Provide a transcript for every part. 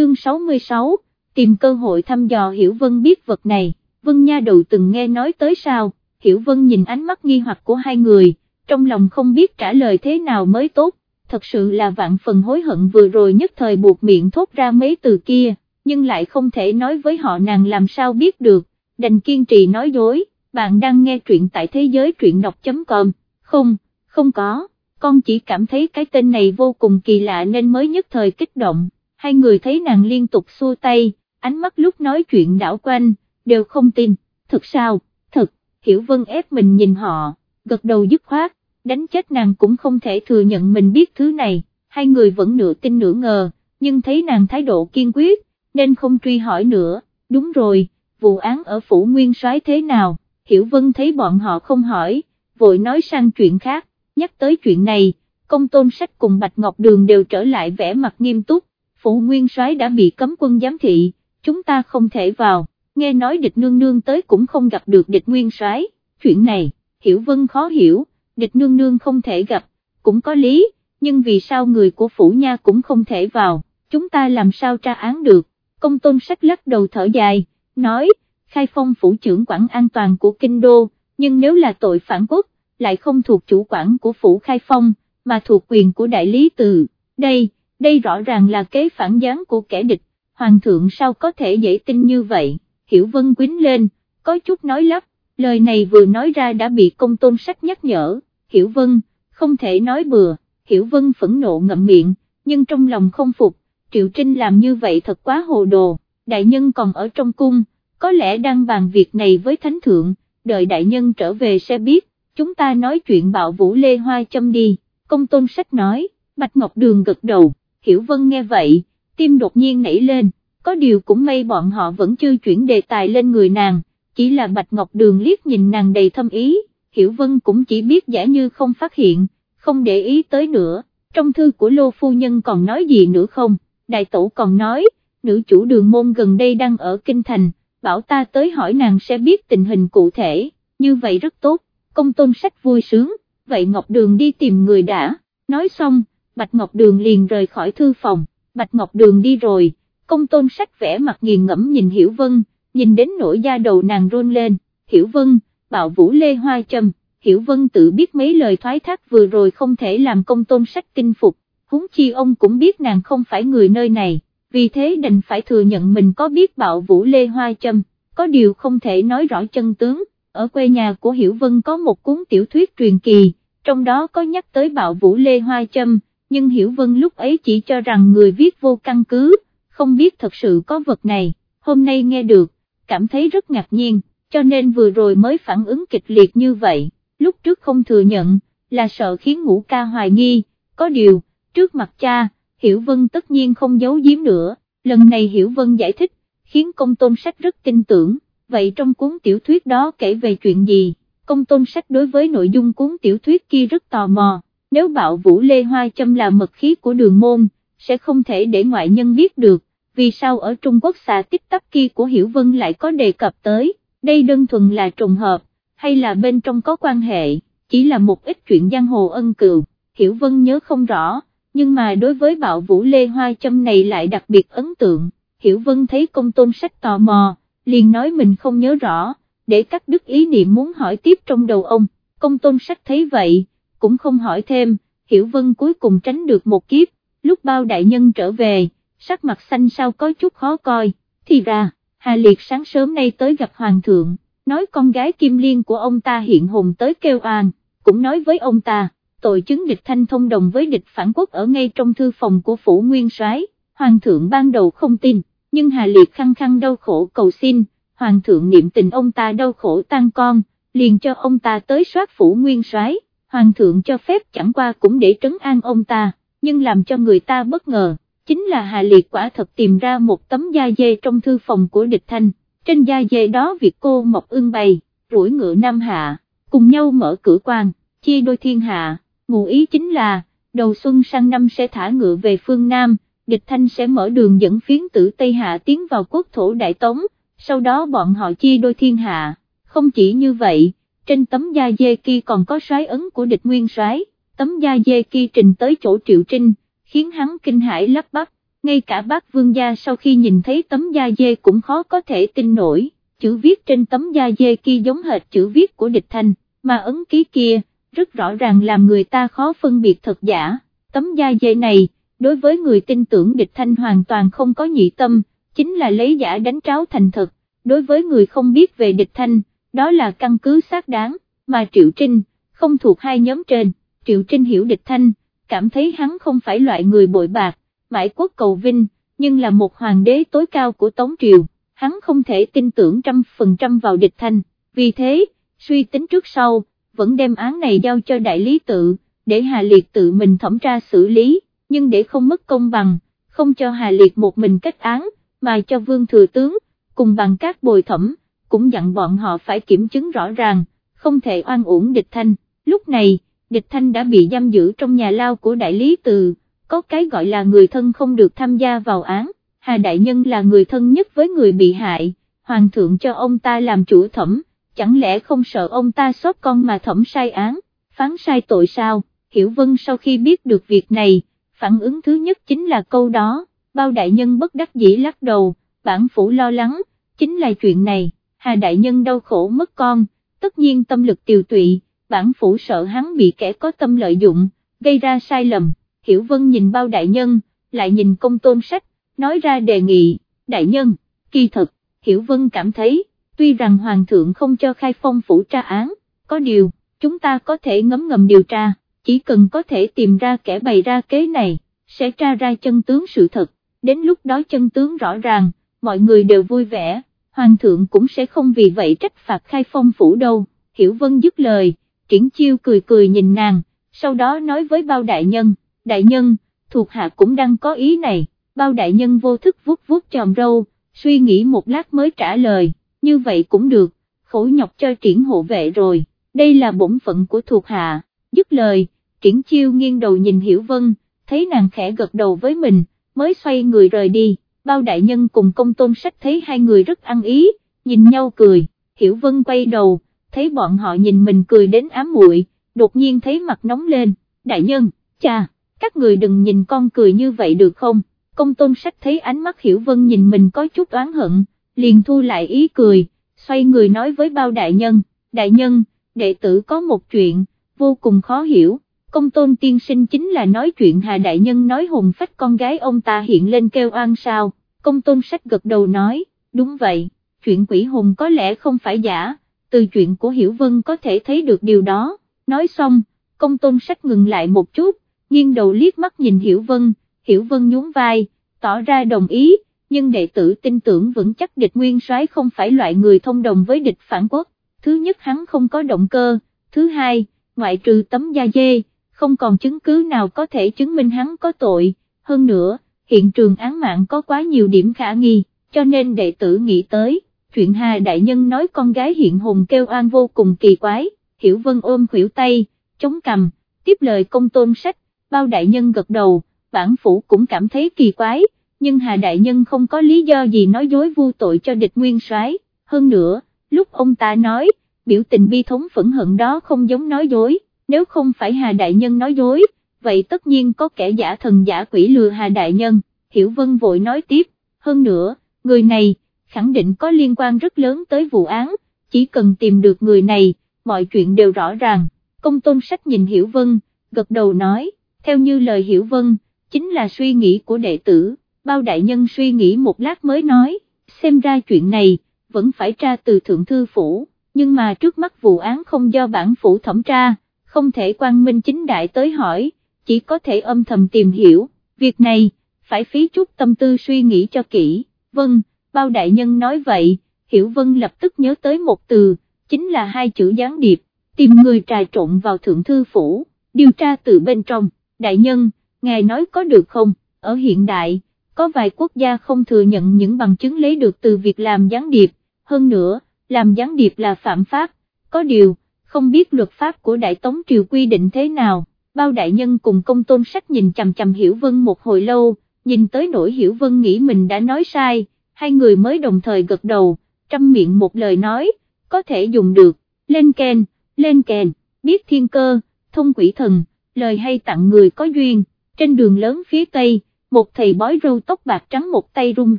chương 66, tìm cơ hội thăm dò Hiểu Vân biết vật này, Vân Nha đầu từng nghe nói tới sao, Hiểu Vân nhìn ánh mắt nghi hoặc của hai người, trong lòng không biết trả lời thế nào mới tốt, thật sự là vạn phần hối hận vừa rồi nhất thời buộc miệng thốt ra mấy từ kia, nhưng lại không thể nói với họ nàng làm sao biết được, đành kiên trì nói dối, bạn đang nghe truyện tại thế giới truyện đọc.com, không, không có, con chỉ cảm thấy cái tên này vô cùng kỳ lạ nên mới nhất thời kích động, hai người thấy nàng liên tục xua tay, ánh mắt lúc nói chuyện đảo quanh, đều không tin, thật sao, thật, Hiểu Vân ép mình nhìn họ, gật đầu dứt khoát, đánh chết nàng cũng không thể thừa nhận mình biết thứ này, hai người vẫn nửa tin nửa ngờ, nhưng thấy nàng thái độ kiên quyết, nên không truy hỏi nữa, đúng rồi, vụ án ở phủ nguyên soái thế nào, Hiểu Vân thấy bọn họ không hỏi, vội nói sang chuyện khác, nhắc tới chuyện này, công tôn sách cùng Bạch Ngọc Đường đều trở lại vẻ mặt nghiêm túc, phủ nguyên soái đã bị cấm quân giám thị, chúng ta không thể vào, nghe nói địch nương nương tới cũng không gặp được địch nguyên soái, chuyện này, Hiểu Vân khó hiểu, địch nương nương không thể gặp, cũng có lý, nhưng vì sao người của phủ nha cũng không thể vào, chúng ta làm sao tra án được, công tôn sách lắc đầu thở dài, nói, khai phong phủ trưởng quản an toàn của kinh đô, nhưng nếu là tội phản quốc, lại không thuộc chủ quản của phủ khai phong, mà thuộc quyền của đại lý từ, đây, đây rõ ràng là kế phản gián của kẻ địch, hoàng thượng sao có thể dễ tin như vậy, hiểu vân quýnh lên, có chút nói lắp, lời này vừa nói ra đã bị công tôn sách nhắc nhở, hiểu vân, không thể nói bừa, hiểu vân phẫn nộ ngậm miệng, nhưng trong lòng không phục, triệu trinh làm như vậy thật quá hồ đồ, đại nhân còn ở trong cung, có lẽ đang bàn việc này với thánh thượng, đợi đại nhân trở về sẽ biết, chúng ta nói chuyện bạo vũ lê hoa châm đi, công tôn sách nói, bạch ngọc đường gật đầu, hiểu vân nghe vậy, tim đột nhiên nảy lên, có điều cũng may bọn họ vẫn chưa chuyển đề tài lên người nàng, chỉ là bạch ngọc đường liếc nhìn nàng đầy thâm ý, hiểu vân cũng chỉ biết giả như không phát hiện, không để ý tới nữa, trong thư của lô phu nhân còn nói gì nữa không, đại tổ còn nói, nữ chủ đường môn gần đây đang ở kinh thành, bảo ta tới hỏi nàng sẽ biết tình hình cụ thể, như vậy rất tốt, công tôn sách vui sướng, vậy Ngọc Đường đi tìm người đã, nói xong, Bạch Ngọc Đường liền rời khỏi thư phòng, Bạch Ngọc Đường đi rồi, công tôn sách vẽ mặt nghiền ngẫm nhìn Hiểu Vân, nhìn đến nỗi da đầu nàng rôn lên, Hiểu Vân, bạo vũ lê hoa châm, Hiểu Vân tự biết mấy lời thoái thác vừa rồi không thể làm công tôn sách tin phục, huống chi ông cũng biết nàng không phải người nơi này vì thế đành phải thừa nhận mình có biết bạo vũ Lê Hoa Châm, có điều không thể nói rõ chân tướng, ở quê nhà của Hiểu Vân có một cuốn tiểu thuyết truyền kỳ, trong đó có nhắc tới bạo vũ Lê Hoa Châm, nhưng Hiểu Vân lúc ấy chỉ cho rằng người viết vô căn cứ, không biết thật sự có vật này, hôm nay nghe được, cảm thấy rất ngạc nhiên, cho nên vừa rồi mới phản ứng kịch liệt như vậy, lúc trước không thừa nhận, là sợ khiến ngũ ca hoài nghi, có điều, trước mặt cha, Hiểu Vân tất nhiên không giấu giếm nữa, lần này Hiểu Vân giải thích, khiến công tôn sách rất tin tưởng, vậy trong cuốn tiểu thuyết đó kể về chuyện gì, công tôn sách đối với nội dung cuốn tiểu thuyết kia rất tò mò, nếu bạo vũ Lê Hoa Châm là mật khí của đường môn, sẽ không thể để ngoại nhân biết được, vì sao ở Trung Quốc xà tích tắc kia của Hiểu Vân lại có đề cập tới, đây đơn thuần là trùng hợp, hay là bên trong có quan hệ, chỉ là một ít chuyện giang hồ ân cừu, Hiểu Vân nhớ không rõ nhưng mà đối với bạo vũ lê hoa châm này lại đặc biệt ấn tượng, Hiểu Vân thấy công tôn sách tò mò, liền nói mình không nhớ rõ, để cắt đứt ý niệm muốn hỏi tiếp trong đầu ông, công tôn sách thấy vậy, cũng không hỏi thêm, Hiểu Vân cuối cùng tránh được một kiếp, lúc bao đại nhân trở về, sắc mặt xanh sao có chút khó coi, thì ra, Hà Liệt sáng sớm nay tới gặp Hoàng thượng, nói con gái Kim Liên của ông ta hiện hồn tới kêu an, cũng nói với ông ta tội chứng địch thanh thông đồng với địch phản quốc ở ngay trong thư phòng của phủ nguyên soái. hoàng thượng ban đầu không tin, nhưng Hà Liệt khăng khăng đau khổ cầu xin, hoàng thượng niệm tình ông ta đau khổ tan con, liền cho ông ta tới soát phủ nguyên soái hoàng thượng cho phép chẳng qua cũng để trấn an ông ta, nhưng làm cho người ta bất ngờ, chính là Hà Liệt quả thật tìm ra một tấm da dê trong thư phòng của địch thanh, trên da dê đó việc cô Mộc ương bày, rủi ngựa Nam Hạ, cùng nhau mở cửa quan, chia đôi thiên hạ. Ngụ ý chính là, đầu xuân sang năm sẽ thả ngựa về phương Nam, địch thanh sẽ mở đường dẫn phiến tử Tây Hạ tiến vào quốc thổ Đại Tống, sau đó bọn họ chia đôi thiên hạ, không chỉ như vậy, trên tấm da dê kia còn có soái ấn của địch nguyên soái, tấm da dê kia trình tới chỗ Triệu Trinh, khiến hắn kinh hãi lắp bắp, ngay cả bác vương gia sau khi nhìn thấy tấm da dê cũng khó có thể tin nổi, chữ viết trên tấm da dê kia giống hệt chữ viết của địch thanh, mà ấn ký kia, rất rõ ràng làm người ta khó phân biệt thật giả, tấm da dê này, đối với người tin tưởng địch thanh hoàn toàn không có nhị tâm, chính là lấy giả đánh tráo thành thật, đối với người không biết về địch thanh, đó là căn cứ xác đáng, mà Triệu Trinh, không thuộc hai nhóm trên, Triệu Trinh hiểu địch thanh, cảm thấy hắn không phải loại người bội bạc, mãi quốc cầu vinh, nhưng là một hoàng đế tối cao của Tống Triều, hắn không thể tin tưởng trăm phần trăm vào địch thanh, vì thế, suy tính trước sau, vẫn đem án này giao cho đại lý tự, để Hà Liệt tự mình thẩm tra xử lý, nhưng để không mất công bằng, không cho Hà Liệt một mình kết án, mà cho Vương Thừa Tướng, cùng bằng các bồi thẩm, cũng dặn bọn họ phải kiểm chứng rõ ràng, không thể oan uổng địch thanh, lúc này, địch thanh đã bị giam giữ trong nhà lao của đại lý từ, có cái gọi là người thân không được tham gia vào án, Hà Đại Nhân là người thân nhất với người bị hại, Hoàng thượng cho ông ta làm chủ thẩm, chẳng lẽ không sợ ông ta xót con mà thẩm sai án, phán sai tội sao, Hiểu Vân sau khi biết được việc này, phản ứng thứ nhất chính là câu đó, bao đại nhân bất đắc dĩ lắc đầu, bản phủ lo lắng, chính là chuyện này, Hà Đại Nhân đau khổ mất con, tất nhiên tâm lực tiều tụy, bản phủ sợ hắn bị kẻ có tâm lợi dụng, gây ra sai lầm, Hiểu Vân nhìn bao đại nhân, lại nhìn công tôn sách, nói ra đề nghị, đại nhân, kỳ thật, Hiểu Vân cảm thấy, tuy rằng Hoàng thượng không cho khai phong phủ tra án, có điều, chúng ta có thể ngấm ngầm điều tra, chỉ cần có thể tìm ra kẻ bày ra kế này, sẽ tra ra chân tướng sự thật, đến lúc đó chân tướng rõ ràng, mọi người đều vui vẻ, Hoàng thượng cũng sẽ không vì vậy trách phạt khai phong phủ đâu, Hiểu Vân dứt lời, triển chiêu cười cười nhìn nàng, sau đó nói với bao đại nhân, đại nhân, thuộc hạ cũng đang có ý này, bao đại nhân vô thức vuốt vuốt tròm râu, suy nghĩ một lát mới trả lời, như vậy cũng được, khổ nhọc cho triển hộ vệ rồi, đây là bổn phận của thuộc hạ, dứt lời, triển chiêu nghiêng đầu nhìn Hiểu Vân, thấy nàng khẽ gật đầu với mình, mới xoay người rời đi, bao đại nhân cùng công tôn sách thấy hai người rất ăn ý, nhìn nhau cười, Hiểu Vân quay đầu, thấy bọn họ nhìn mình cười đến ám muội, đột nhiên thấy mặt nóng lên, đại nhân, cha các người đừng nhìn con cười như vậy được không, công tôn sách thấy ánh mắt hiểu vân nhìn mình có chút oán hận, liền thu lại ý cười, xoay người nói với bao đại nhân, đại nhân, đệ tử có một chuyện, vô cùng khó hiểu, công tôn tiên sinh chính là nói chuyện hà đại nhân nói hùng phách con gái ông ta hiện lên kêu oan sao, công tôn sách gật đầu nói, đúng vậy, chuyện quỷ hùng có lẽ không phải giả, từ chuyện của Hiểu Vân có thể thấy được điều đó, nói xong, công tôn sách ngừng lại một chút, nghiêng đầu liếc mắt nhìn Hiểu Vân, Hiểu Vân nhún vai, tỏ ra đồng ý, nhưng đệ tử tin tưởng vững chắc địch nguyên soái không phải loại người thông đồng với địch phản quốc, thứ nhất hắn không có động cơ, thứ hai, ngoại trừ tấm da dê, không còn chứng cứ nào có thể chứng minh hắn có tội, hơn nữa, hiện trường án mạng có quá nhiều điểm khả nghi, cho nên đệ tử nghĩ tới, chuyện Hà Đại Nhân nói con gái hiện hùng kêu an vô cùng kỳ quái, Hiểu Vân ôm khuỷu tay, chống cầm, tiếp lời công tôn sách, bao đại nhân gật đầu, bản phủ cũng cảm thấy kỳ quái, nhưng Hà đại nhân không có lý do gì nói dối vu tội cho địch nguyên soái. hơn nữa, lúc ông ta nói, biểu tình bi thống phẫn hận đó không giống nói dối, nếu không phải Hà đại nhân nói dối, vậy tất nhiên có kẻ giả thần giả quỷ lừa Hà đại nhân, Hiểu Vân vội nói tiếp, hơn nữa, người này, khẳng định có liên quan rất lớn tới vụ án, chỉ cần tìm được người này, mọi chuyện đều rõ ràng, công tôn sách nhìn Hiểu Vân, gật đầu nói, theo như lời Hiểu Vân, chính là suy nghĩ của đệ tử, bao đại nhân suy nghĩ một lát mới nói, xem ra chuyện này, vẫn phải tra từ thượng thư phủ, nhưng mà trước mắt vụ án không do bản phủ thẩm tra, không thể quan minh chính đại tới hỏi, chỉ có thể âm thầm tìm hiểu, việc này, phải phí chút tâm tư suy nghĩ cho kỹ, vâng, bao đại nhân nói vậy, Hiểu Vân lập tức nhớ tới một từ, chính là hai chữ gián điệp, tìm người trà trộn vào thượng thư phủ, điều tra từ bên trong. Đại nhân, ngài nói có được không, ở hiện đại, có vài quốc gia không thừa nhận những bằng chứng lấy được từ việc làm gián điệp, hơn nữa, làm gián điệp là phạm pháp, có điều, không biết luật pháp của Đại Tống Triều quy định thế nào, bao đại nhân cùng công tôn sách nhìn chằm chằm Hiểu Vân một hồi lâu, nhìn tới nỗi Hiểu Vân nghĩ mình đã nói sai, hai người mới đồng thời gật đầu, trăm miệng một lời nói, có thể dùng được, lên kèn, lên kèn, biết thiên cơ, thông quỷ thần lời hay tặng người có duyên, trên đường lớn phía Tây, một thầy bói râu tóc bạc trắng một tay rung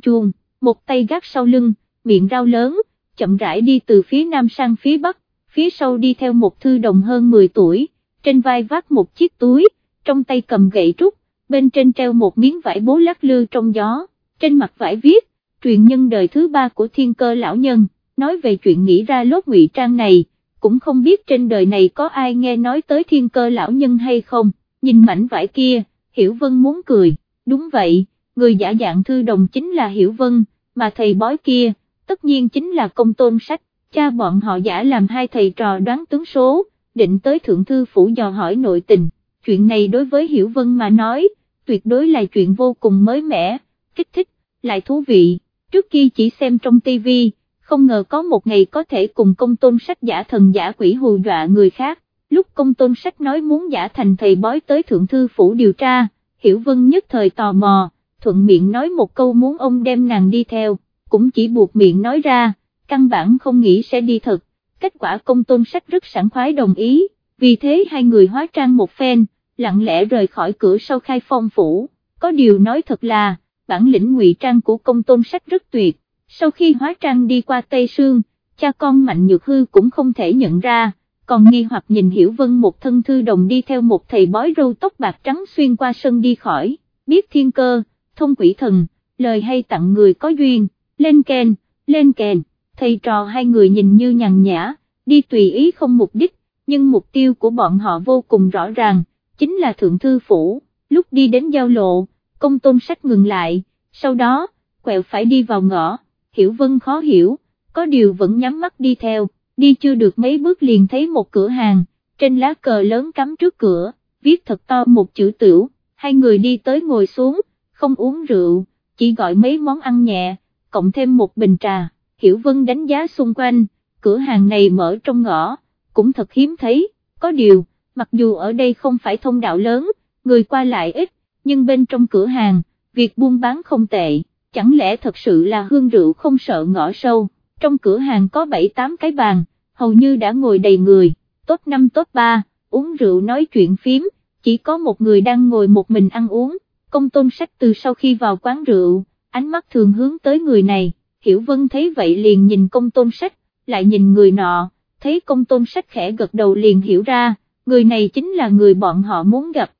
chuông, một tay gác sau lưng, miệng rau lớn, chậm rãi đi từ phía nam sang phía bắc, phía sau đi theo một thư đồng hơn 10 tuổi, trên vai vác một chiếc túi, trong tay cầm gậy trúc, bên trên treo một miếng vải bố lắc lư trong gió, trên mặt vải viết, truyền nhân đời thứ ba của thiên cơ lão nhân, nói về chuyện nghĩ ra lốt ngụy trang này, cũng không biết trên đời này có ai nghe nói tới thiên cơ lão nhân hay không, nhìn mảnh vải kia, Hiểu Vân muốn cười, đúng vậy, người giả dạng thư đồng chính là Hiểu Vân, mà thầy bói kia, tất nhiên chính là công tôn sách, cha bọn họ giả làm hai thầy trò đoán tướng số, định tới thượng thư phủ dò hỏi nội tình, chuyện này đối với Hiểu Vân mà nói, tuyệt đối là chuyện vô cùng mới mẻ, kích thích, lại thú vị, trước kia chỉ xem trong tivi không ngờ có một ngày có thể cùng công tôn sách giả thần giả quỷ hù dọa người khác, lúc công tôn sách nói muốn giả thành thầy bói tới thượng thư phủ điều tra, hiểu vân nhất thời tò mò, thuận miệng nói một câu muốn ông đem nàng đi theo, cũng chỉ buộc miệng nói ra, căn bản không nghĩ sẽ đi thật, kết quả công tôn sách rất sẵn khoái đồng ý, vì thế hai người hóa trang một phen, lặng lẽ rời khỏi cửa sau khai phong phủ, có điều nói thật là, bản lĩnh ngụy trang của công tôn sách rất tuyệt. Sau khi hóa trang đi qua Tây Sương, cha con Mạnh Nhược Hư cũng không thể nhận ra, còn nghi hoặc nhìn Hiểu Vân một thân thư đồng đi theo một thầy bói râu tóc bạc trắng xuyên qua sân đi khỏi, biết thiên cơ, thông quỷ thần, lời hay tặng người có duyên, lên kèn, lên kèn, thầy trò hai người nhìn như nhàn nhã, đi tùy ý không mục đích, nhưng mục tiêu của bọn họ vô cùng rõ ràng, chính là thượng thư phủ, lúc đi đến giao lộ, công tôn sách ngừng lại, sau đó, quẹo phải đi vào ngõ. Hiểu Vân khó hiểu, có điều vẫn nhắm mắt đi theo, đi chưa được mấy bước liền thấy một cửa hàng, trên lá cờ lớn cắm trước cửa, viết thật to một chữ tiểu, hai người đi tới ngồi xuống, không uống rượu, chỉ gọi mấy món ăn nhẹ, cộng thêm một bình trà, Hiểu Vân đánh giá xung quanh, cửa hàng này mở trong ngõ, cũng thật hiếm thấy, có điều, mặc dù ở đây không phải thông đạo lớn, người qua lại ít, nhưng bên trong cửa hàng, việc buôn bán không tệ chẳng lẽ thật sự là hương rượu không sợ ngõ sâu, trong cửa hàng có 7-8 cái bàn, hầu như đã ngồi đầy người, tốt 5 tốt 3, uống rượu nói chuyện phím, chỉ có một người đang ngồi một mình ăn uống, công tôn sách từ sau khi vào quán rượu, ánh mắt thường hướng tới người này, Hiểu Vân thấy vậy liền nhìn công tôn sách, lại nhìn người nọ, thấy công tôn sách khẽ gật đầu liền hiểu ra, người này chính là người bọn họ muốn gặp.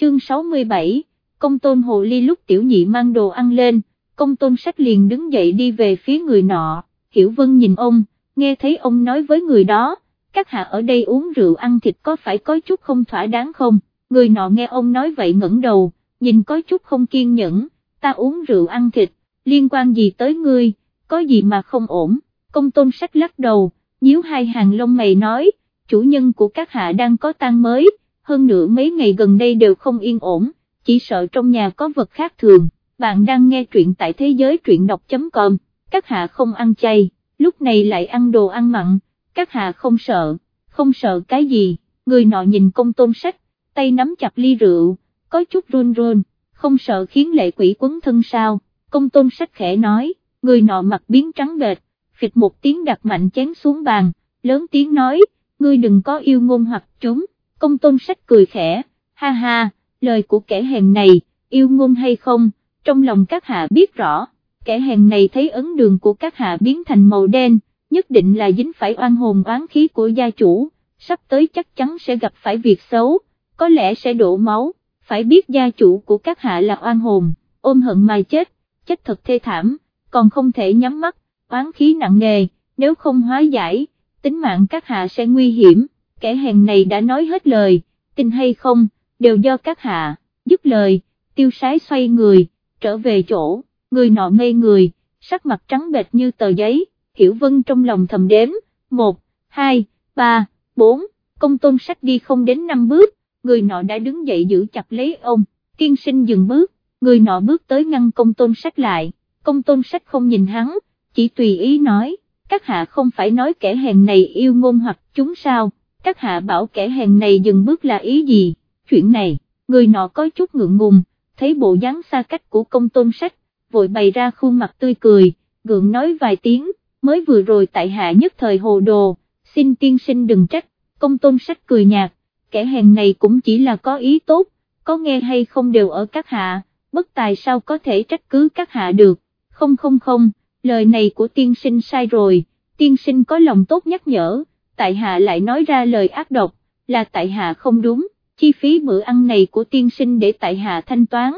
Chương 67, công tôn hồ ly lúc tiểu nhị mang đồ ăn lên, công tôn sách liền đứng dậy đi về phía người nọ, Hiểu Vân nhìn ông, nghe thấy ông nói với người đó, các hạ ở đây uống rượu ăn thịt có phải có chút không thỏa đáng không, người nọ nghe ông nói vậy ngẩng đầu, nhìn có chút không kiên nhẫn, ta uống rượu ăn thịt, liên quan gì tới ngươi, có gì mà không ổn, công tôn sách lắc đầu, nhíu hai hàng lông mày nói, chủ nhân của các hạ đang có tang mới, hơn nữa mấy ngày gần đây đều không yên ổn, chỉ sợ trong nhà có vật khác thường. Bạn đang nghe truyện tại thế giới truyện đọc.com, các hạ không ăn chay, lúc này lại ăn đồ ăn mặn, các hạ không sợ, không sợ cái gì, người nọ nhìn công tôn sách, tay nắm chặt ly rượu, có chút run run, không sợ khiến lệ quỷ quấn thân sao, công tôn sách khẽ nói, người nọ mặt biến trắng bệch, phịch một tiếng đặt mạnh chén xuống bàn, lớn tiếng nói, ngươi đừng có yêu ngôn hoặc chúng, công tôn sách cười khẽ, ha ha, lời của kẻ hèn này, yêu ngôn hay không, trong lòng các hạ biết rõ, kẻ hèn này thấy ấn đường của các hạ biến thành màu đen, nhất định là dính phải oan hồn oán khí của gia chủ, sắp tới chắc chắn sẽ gặp phải việc xấu, có lẽ sẽ đổ máu, phải biết gia chủ của các hạ là oan hồn, ôm hận mà chết, chết thật thê thảm, còn không thể nhắm mắt, oán khí nặng nề, nếu không hóa giải, tính mạng các hạ sẽ nguy hiểm, kẻ hèn này đã nói hết lời, tin hay không, đều do các hạ, dứt lời, tiêu sái xoay người trở về chỗ, người nọ ngây người, sắc mặt trắng bệch như tờ giấy, Hiểu Vân trong lòng thầm đếm, 1, 2, 3, 4, công tôn sách đi không đến 5 bước, người nọ đã đứng dậy giữ chặt lấy ông, kiên sinh dừng bước, người nọ bước tới ngăn công tôn sách lại, công tôn sách không nhìn hắn, chỉ tùy ý nói, các hạ không phải nói kẻ hèn này yêu ngôn hoặc chúng sao, các hạ bảo kẻ hèn này dừng bước là ý gì, chuyện này, người nọ có chút ngượng ngùng, thấy bộ dáng xa cách của công tôn sách, vội bày ra khuôn mặt tươi cười, gượng nói vài tiếng, mới vừa rồi tại hạ nhất thời hồ đồ, xin tiên sinh đừng trách, công tôn sách cười nhạt, kẻ hèn này cũng chỉ là có ý tốt, có nghe hay không đều ở các hạ, bất tài sao có thể trách cứ các hạ được, không không không, lời này của tiên sinh sai rồi, tiên sinh có lòng tốt nhắc nhở, tại hạ lại nói ra lời ác độc, là tại hạ không đúng, chi phí bữa ăn này của tiên sinh để tại hạ thanh toán,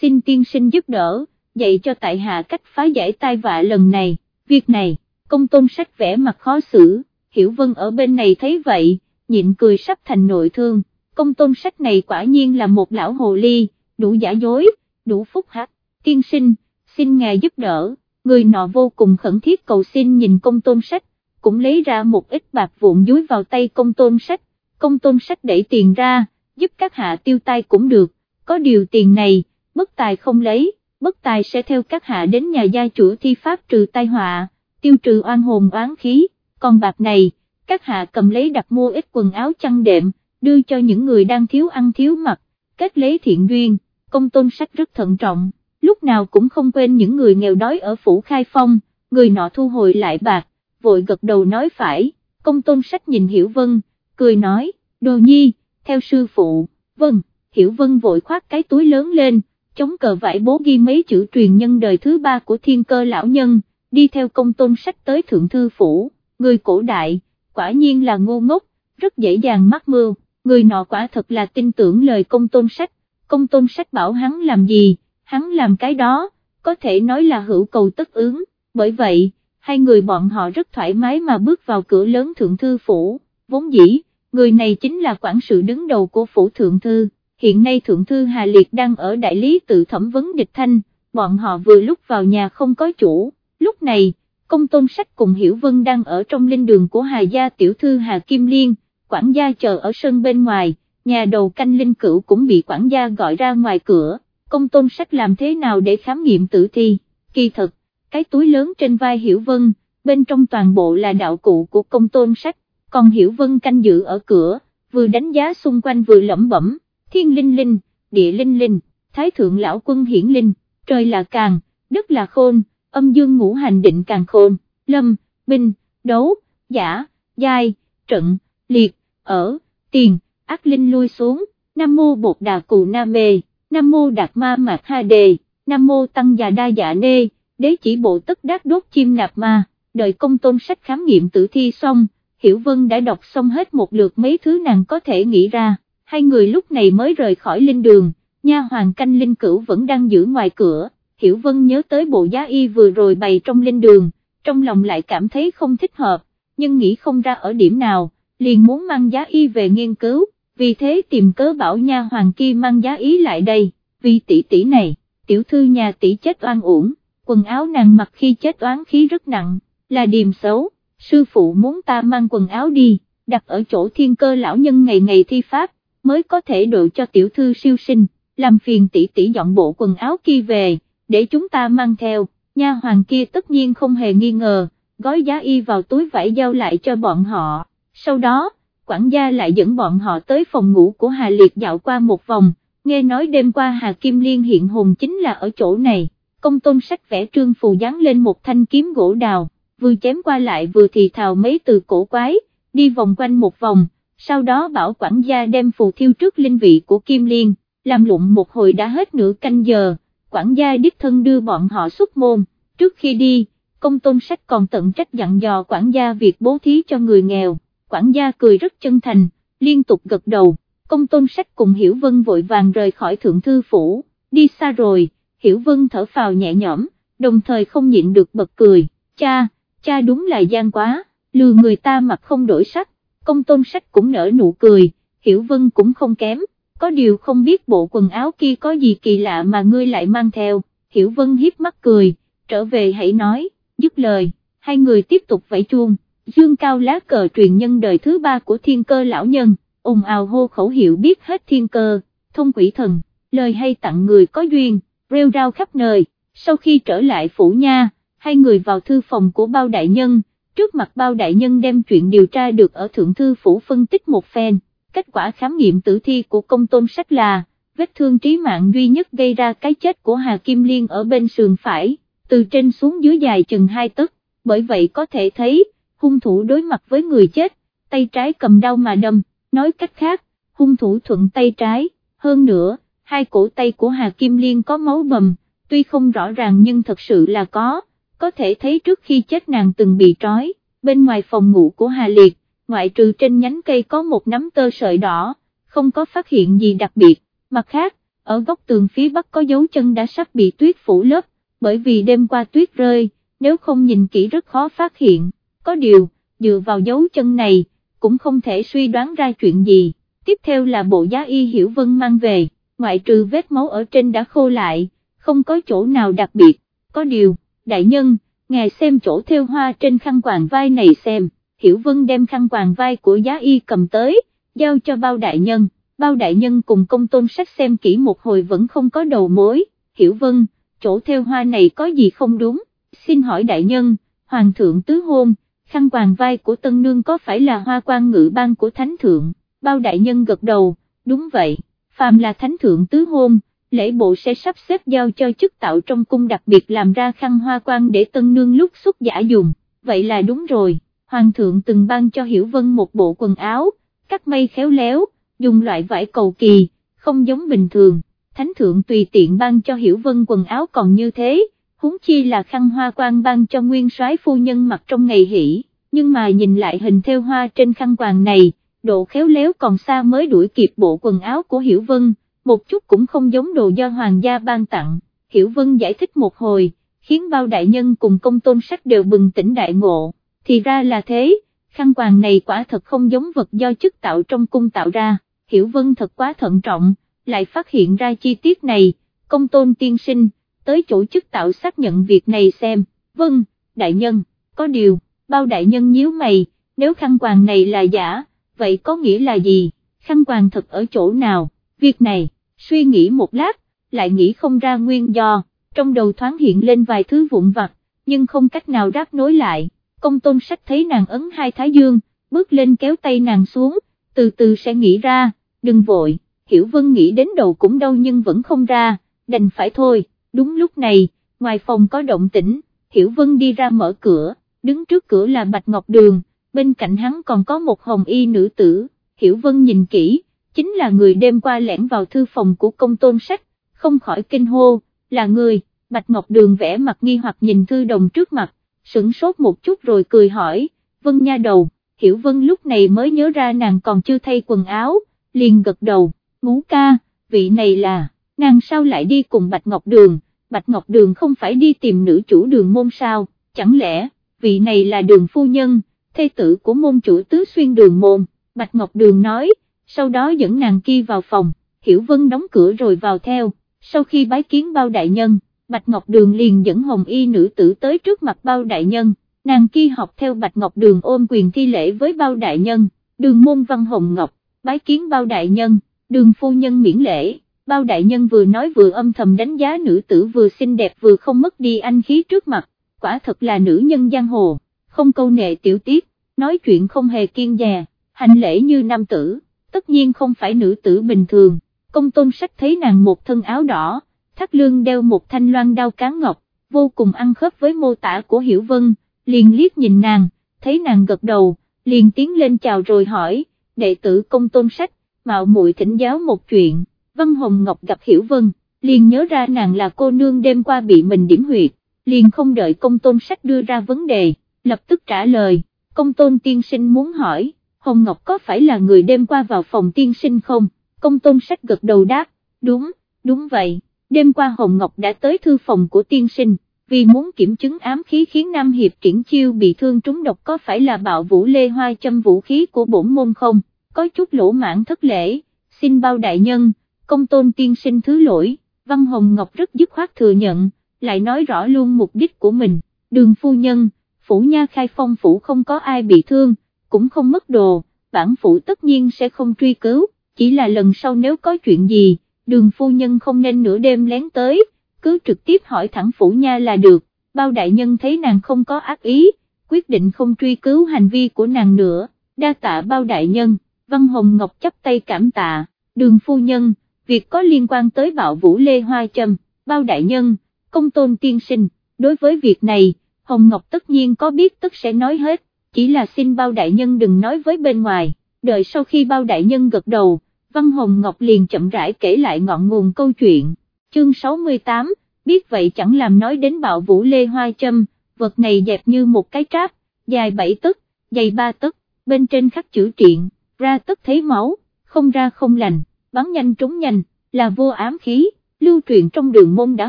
xin tiên sinh giúp đỡ, dạy cho tại hạ cách phá giải tai vạ lần này, việc này, công tôn sách vẽ mặt khó xử, hiểu vân ở bên này thấy vậy, nhịn cười sắp thành nội thương, công tôn sách này quả nhiên là một lão hồ ly, đủ giả dối, đủ phúc hắc, tiên sinh, xin ngài giúp đỡ, người nọ vô cùng khẩn thiết cầu xin nhìn công tôn sách, cũng lấy ra một ít bạc vụn dúi vào tay công tôn sách, công tôn sách đẩy tiền ra, giúp các hạ tiêu tai cũng được, có điều tiền này, bất tài không lấy, bất tài sẽ theo các hạ đến nhà gia chủ thi pháp trừ tai họa, tiêu trừ oan hồn oán khí, còn bạc này, các hạ cầm lấy đặt mua ít quần áo chăn đệm, đưa cho những người đang thiếu ăn thiếu mặc, kết lấy thiện duyên, công tôn sách rất thận trọng, lúc nào cũng không quên những người nghèo đói ở phủ khai phong, người nọ thu hồi lại bạc, vội gật đầu nói phải, công tôn sách nhìn Hiểu Vân, cười nói, đồ nhi, theo sư phụ, vâng, Hiểu Vân vội khoác cái túi lớn lên, chống cờ vải bố ghi mấy chữ truyền nhân đời thứ ba của thiên cơ lão nhân, đi theo công tôn sách tới thượng thư phủ, người cổ đại, quả nhiên là ngô ngốc, rất dễ dàng mắc mưu, người nọ quả thật là tin tưởng lời công tôn sách, công tôn sách bảo hắn làm gì, hắn làm cái đó, có thể nói là hữu cầu tất ứng, bởi vậy, hai người bọn họ rất thoải mái mà bước vào cửa lớn thượng thư phủ, vốn dĩ, người này chính là quản sự đứng đầu của phủ thượng thư, hiện nay thượng thư Hà Liệt đang ở đại lý tự thẩm vấn địch thanh, bọn họ vừa lúc vào nhà không có chủ, lúc này, công tôn sách cùng Hiểu Vân đang ở trong linh đường của Hà gia tiểu thư Hà Kim Liên, quản gia chờ ở sân bên ngoài, nhà đầu canh linh cửu cũng bị quản gia gọi ra ngoài cửa, công tôn sách làm thế nào để khám nghiệm tử thi, kỳ thật, cái túi lớn trên vai Hiểu Vân, bên trong toàn bộ là đạo cụ của công tôn sách, còn Hiểu Vân canh giữ ở cửa, vừa đánh giá xung quanh vừa lẩm bẩm, thiên linh linh, địa linh linh, thái thượng lão quân hiển linh, trời là càng, đất là khôn, âm dương ngũ hành định càng khôn, lâm, binh, đấu, giả, giai, trận, liệt, ở, tiền, ác linh lui xuống, nam mô bột đà cù nam mê, nam mô đạt ma mạc ha đề, nam mô tăng già đa dạ nê, đế chỉ bộ tất đát đốt chim nạp ma, đợi công tôn sách khám nghiệm tử thi xong, Hiểu Vân đã đọc xong hết một lượt mấy thứ nàng có thể nghĩ ra, hai người lúc này mới rời khỏi linh đường, nha hoàng canh linh cửu vẫn đang giữ ngoài cửa, Hiểu Vân nhớ tới bộ giá y vừa rồi bày trong linh đường, trong lòng lại cảm thấy không thích hợp, nhưng nghĩ không ra ở điểm nào, liền muốn mang giá y về nghiên cứu, vì thế tìm cớ bảo nha hoàng kia mang giá y lại đây, vì tỷ tỷ này, tiểu thư nhà tỷ chết oan uổng, quần áo nàng mặc khi chết oán khí rất nặng, là điềm xấu, sư phụ muốn ta mang quần áo đi, đặt ở chỗ thiên cơ lão nhân ngày ngày thi pháp, mới có thể độ cho tiểu thư siêu sinh, làm phiền tỷ tỷ dọn bộ quần áo kia về để chúng ta mang theo, nha hoàng kia tất nhiên không hề nghi ngờ, gói giá y vào túi vải giao lại cho bọn họ, sau đó, quản gia lại dẫn bọn họ tới phòng ngủ của Hà Liệt dạo qua một vòng, nghe nói đêm qua Hà Kim Liên hiện hồn chính là ở chỗ này, công tôn sách vẽ trương phù dán lên một thanh kiếm gỗ đào, vừa chém qua lại vừa thì thào mấy từ cổ quái, đi vòng quanh một vòng, sau đó bảo quản gia đem phù thiêu trước linh vị của Kim Liên, làm lụng một hồi đã hết nửa canh giờ. Quản gia đích thân đưa bọn họ xuất môn, trước khi đi, công tôn sách còn tận trách dặn dò quản gia việc bố thí cho người nghèo, quản gia cười rất chân thành, liên tục gật đầu, công tôn sách cùng Hiểu Vân vội vàng rời khỏi thượng thư phủ, đi xa rồi, Hiểu Vân thở phào nhẹ nhõm, đồng thời không nhịn được bật cười, cha, cha đúng là gian quá, lừa người ta mặt không đổi sắc, công tôn sách cũng nở nụ cười, Hiểu Vân cũng không kém. Có điều không biết bộ quần áo kia có gì kỳ lạ mà ngươi lại mang theo, Hiểu Vân hiếp mắt cười, trở về hãy nói, dứt lời, hai người tiếp tục vẫy chuông, dương cao lá cờ truyền nhân đời thứ ba của thiên cơ lão nhân, ồn ào hô khẩu hiệu biết hết thiên cơ, thông quỷ thần, lời hay tặng người có duyên, rêu rao khắp nơi, sau khi trở lại phủ nha, hai người vào thư phòng của bao đại nhân, trước mặt bao đại nhân đem chuyện điều tra được ở thượng thư phủ phân tích một phen. Kết quả khám nghiệm tử thi của công tôn sách là, vết thương trí mạng duy nhất gây ra cái chết của Hà Kim Liên ở bên sườn phải, từ trên xuống dưới dài chừng hai tấc, bởi vậy có thể thấy, hung thủ đối mặt với người chết, tay trái cầm đau mà đâm, nói cách khác, hung thủ thuận tay trái, hơn nữa, hai cổ tay của Hà Kim Liên có máu bầm, tuy không rõ ràng nhưng thật sự là có, có thể thấy trước khi chết nàng từng bị trói, bên ngoài phòng ngủ của Hà Liệt, ngoại trừ trên nhánh cây có một nắm tơ sợi đỏ, không có phát hiện gì đặc biệt, mặt khác, ở góc tường phía bắc có dấu chân đã sắp bị tuyết phủ lớp, bởi vì đêm qua tuyết rơi, nếu không nhìn kỹ rất khó phát hiện, có điều, dựa vào dấu chân này, cũng không thể suy đoán ra chuyện gì, tiếp theo là bộ giá y hiểu vân mang về, ngoại trừ vết máu ở trên đã khô lại, không có chỗ nào đặc biệt, có điều, đại nhân, ngài xem chỗ theo hoa trên khăn quàng vai này xem, hiểu vân đem khăn quàng vai của giá y cầm tới, giao cho bao đại nhân, bao đại nhân cùng công tôn sách xem kỹ một hồi vẫn không có đầu mối, hiểu vân, chỗ theo hoa này có gì không đúng, xin hỏi đại nhân, hoàng thượng tứ hôn, khăn quàng vai của tân nương có phải là hoa quan ngự ban của thánh thượng, bao đại nhân gật đầu, đúng vậy, phàm là thánh thượng tứ hôn, lễ bộ sẽ sắp xếp giao cho chức tạo trong cung đặc biệt làm ra khăn hoa quan để tân nương lúc xuất giả dùng, vậy là đúng rồi, hoàng thượng từng ban cho Hiểu Vân một bộ quần áo, cắt mây khéo léo, dùng loại vải cầu kỳ, không giống bình thường, thánh thượng tùy tiện ban cho Hiểu Vân quần áo còn như thế, huống chi là khăn hoa quan ban cho nguyên soái phu nhân mặc trong ngày hỷ, nhưng mà nhìn lại hình theo hoa trên khăn quàng này, độ khéo léo còn xa mới đuổi kịp bộ quần áo của Hiểu Vân, một chút cũng không giống đồ do hoàng gia ban tặng, Hiểu Vân giải thích một hồi, khiến bao đại nhân cùng công tôn sách đều bừng tỉnh đại ngộ, thì ra là thế, khăn quàng này quả thật không giống vật do chức tạo trong cung tạo ra, Hiểu Vân thật quá thận trọng, lại phát hiện ra chi tiết này, công tôn tiên sinh, tới chỗ chức tạo xác nhận việc này xem, vâng, đại nhân, có điều, bao đại nhân nhíu mày, nếu khăn quàng này là giả, vậy có nghĩa là gì, khăn quàng thật ở chỗ nào, việc này, suy nghĩ một lát, lại nghĩ không ra nguyên do, trong đầu thoáng hiện lên vài thứ vụn vặt, nhưng không cách nào ráp nối lại, công tôn sách thấy nàng ấn hai thái dương, bước lên kéo tay nàng xuống, từ từ sẽ nghĩ ra, đừng vội, hiểu vân nghĩ đến đầu cũng đau nhưng vẫn không ra, đành phải thôi, đúng lúc này, ngoài phòng có động tĩnh, hiểu vân đi ra mở cửa, đứng trước cửa là Bạch Ngọc Đường, bên cạnh hắn còn có một hồng y nữ tử, hiểu vân nhìn kỹ, chính là người đêm qua lẻn vào thư phòng của công tôn sách, không khỏi kinh hô, là người, Bạch Ngọc Đường vẽ mặt nghi hoặc nhìn thư đồng trước mặt, sửng sốt một chút rồi cười hỏi, vân nha đầu, hiểu vân lúc này mới nhớ ra nàng còn chưa thay quần áo, liền gật đầu, ngũ ca, vị này là, nàng sao lại đi cùng Bạch Ngọc Đường, Bạch Ngọc Đường không phải đi tìm nữ chủ đường môn sao, chẳng lẽ, vị này là đường phu nhân, thê tử của môn chủ tứ xuyên đường môn, Bạch Ngọc Đường nói, sau đó dẫn nàng kia vào phòng, Hiểu Vân đóng cửa rồi vào theo, sau khi bái kiến bao đại nhân, Bạch Ngọc Đường liền dẫn hồng y nữ tử tới trước mặt bao đại nhân, nàng kia học theo Bạch Ngọc Đường ôm quyền thi lễ với bao đại nhân, đường môn văn hồng ngọc, bái kiến bao đại nhân, đường phu nhân miễn lễ, bao đại nhân vừa nói vừa âm thầm đánh giá nữ tử vừa xinh đẹp vừa không mất đi anh khí trước mặt, quả thật là nữ nhân giang hồ, không câu nệ tiểu tiết, nói chuyện không hề kiên dè, hành lễ như nam tử tất nhiên không phải nữ tử bình thường, công tôn sách thấy nàng một thân áo đỏ, thắt lưng đeo một thanh loan đao cán ngọc, vô cùng ăn khớp với mô tả của Hiểu Vân, liền liếc nhìn nàng, thấy nàng gật đầu, liền tiến lên chào rồi hỏi, đệ tử công tôn sách, mạo muội thỉnh giáo một chuyện, Văn Hồng Ngọc gặp Hiểu Vân, liền nhớ ra nàng là cô nương đêm qua bị mình điểm huyệt, liền không đợi công tôn sách đưa ra vấn đề, lập tức trả lời, công tôn tiên sinh muốn hỏi, Hồng Ngọc có phải là người đêm qua vào phòng tiên sinh không, công tôn sách gật đầu đáp, đúng, đúng vậy, đêm qua Hồng Ngọc đã tới thư phòng của tiên sinh, vì muốn kiểm chứng ám khí khiến Nam Hiệp triển chiêu bị thương trúng độc có phải là bạo vũ lê hoa châm vũ khí của bổn môn không, có chút lỗ mãn thất lễ, xin bao đại nhân, công tôn tiên sinh thứ lỗi, Văn Hồng Ngọc rất dứt khoát thừa nhận, lại nói rõ luôn mục đích của mình, đường phu nhân, phủ nha khai phong phủ không có ai bị thương, cũng không mất đồ, bản phủ tất nhiên sẽ không truy cứu, chỉ là lần sau nếu có chuyện gì, đường phu nhân không nên nửa đêm lén tới, cứ trực tiếp hỏi thẳng phủ nha là được, bao đại nhân thấy nàng không có ác ý, quyết định không truy cứu hành vi của nàng nữa, đa tạ bao đại nhân, Văn Hồng Ngọc chấp tay cảm tạ, đường phu nhân, việc có liên quan tới bạo vũ Lê Hoa Trâm, bao đại nhân, công tôn tiên sinh, đối với việc này, Hồng Ngọc tất nhiên có biết tất sẽ nói hết, chỉ là xin bao đại nhân đừng nói với bên ngoài, đợi sau khi bao đại nhân gật đầu, Văn Hồng Ngọc liền chậm rãi kể lại ngọn nguồn câu chuyện, chương 68, biết vậy chẳng làm nói đến bạo vũ lê hoa Trâm, vật này dẹp như một cái tráp, dài 7 tấc, dày 3 tấc, bên trên khắc chữ triện, ra tức thấy máu, không ra không lành, bắn nhanh trúng nhanh, là vô ám khí, lưu truyền trong đường môn đã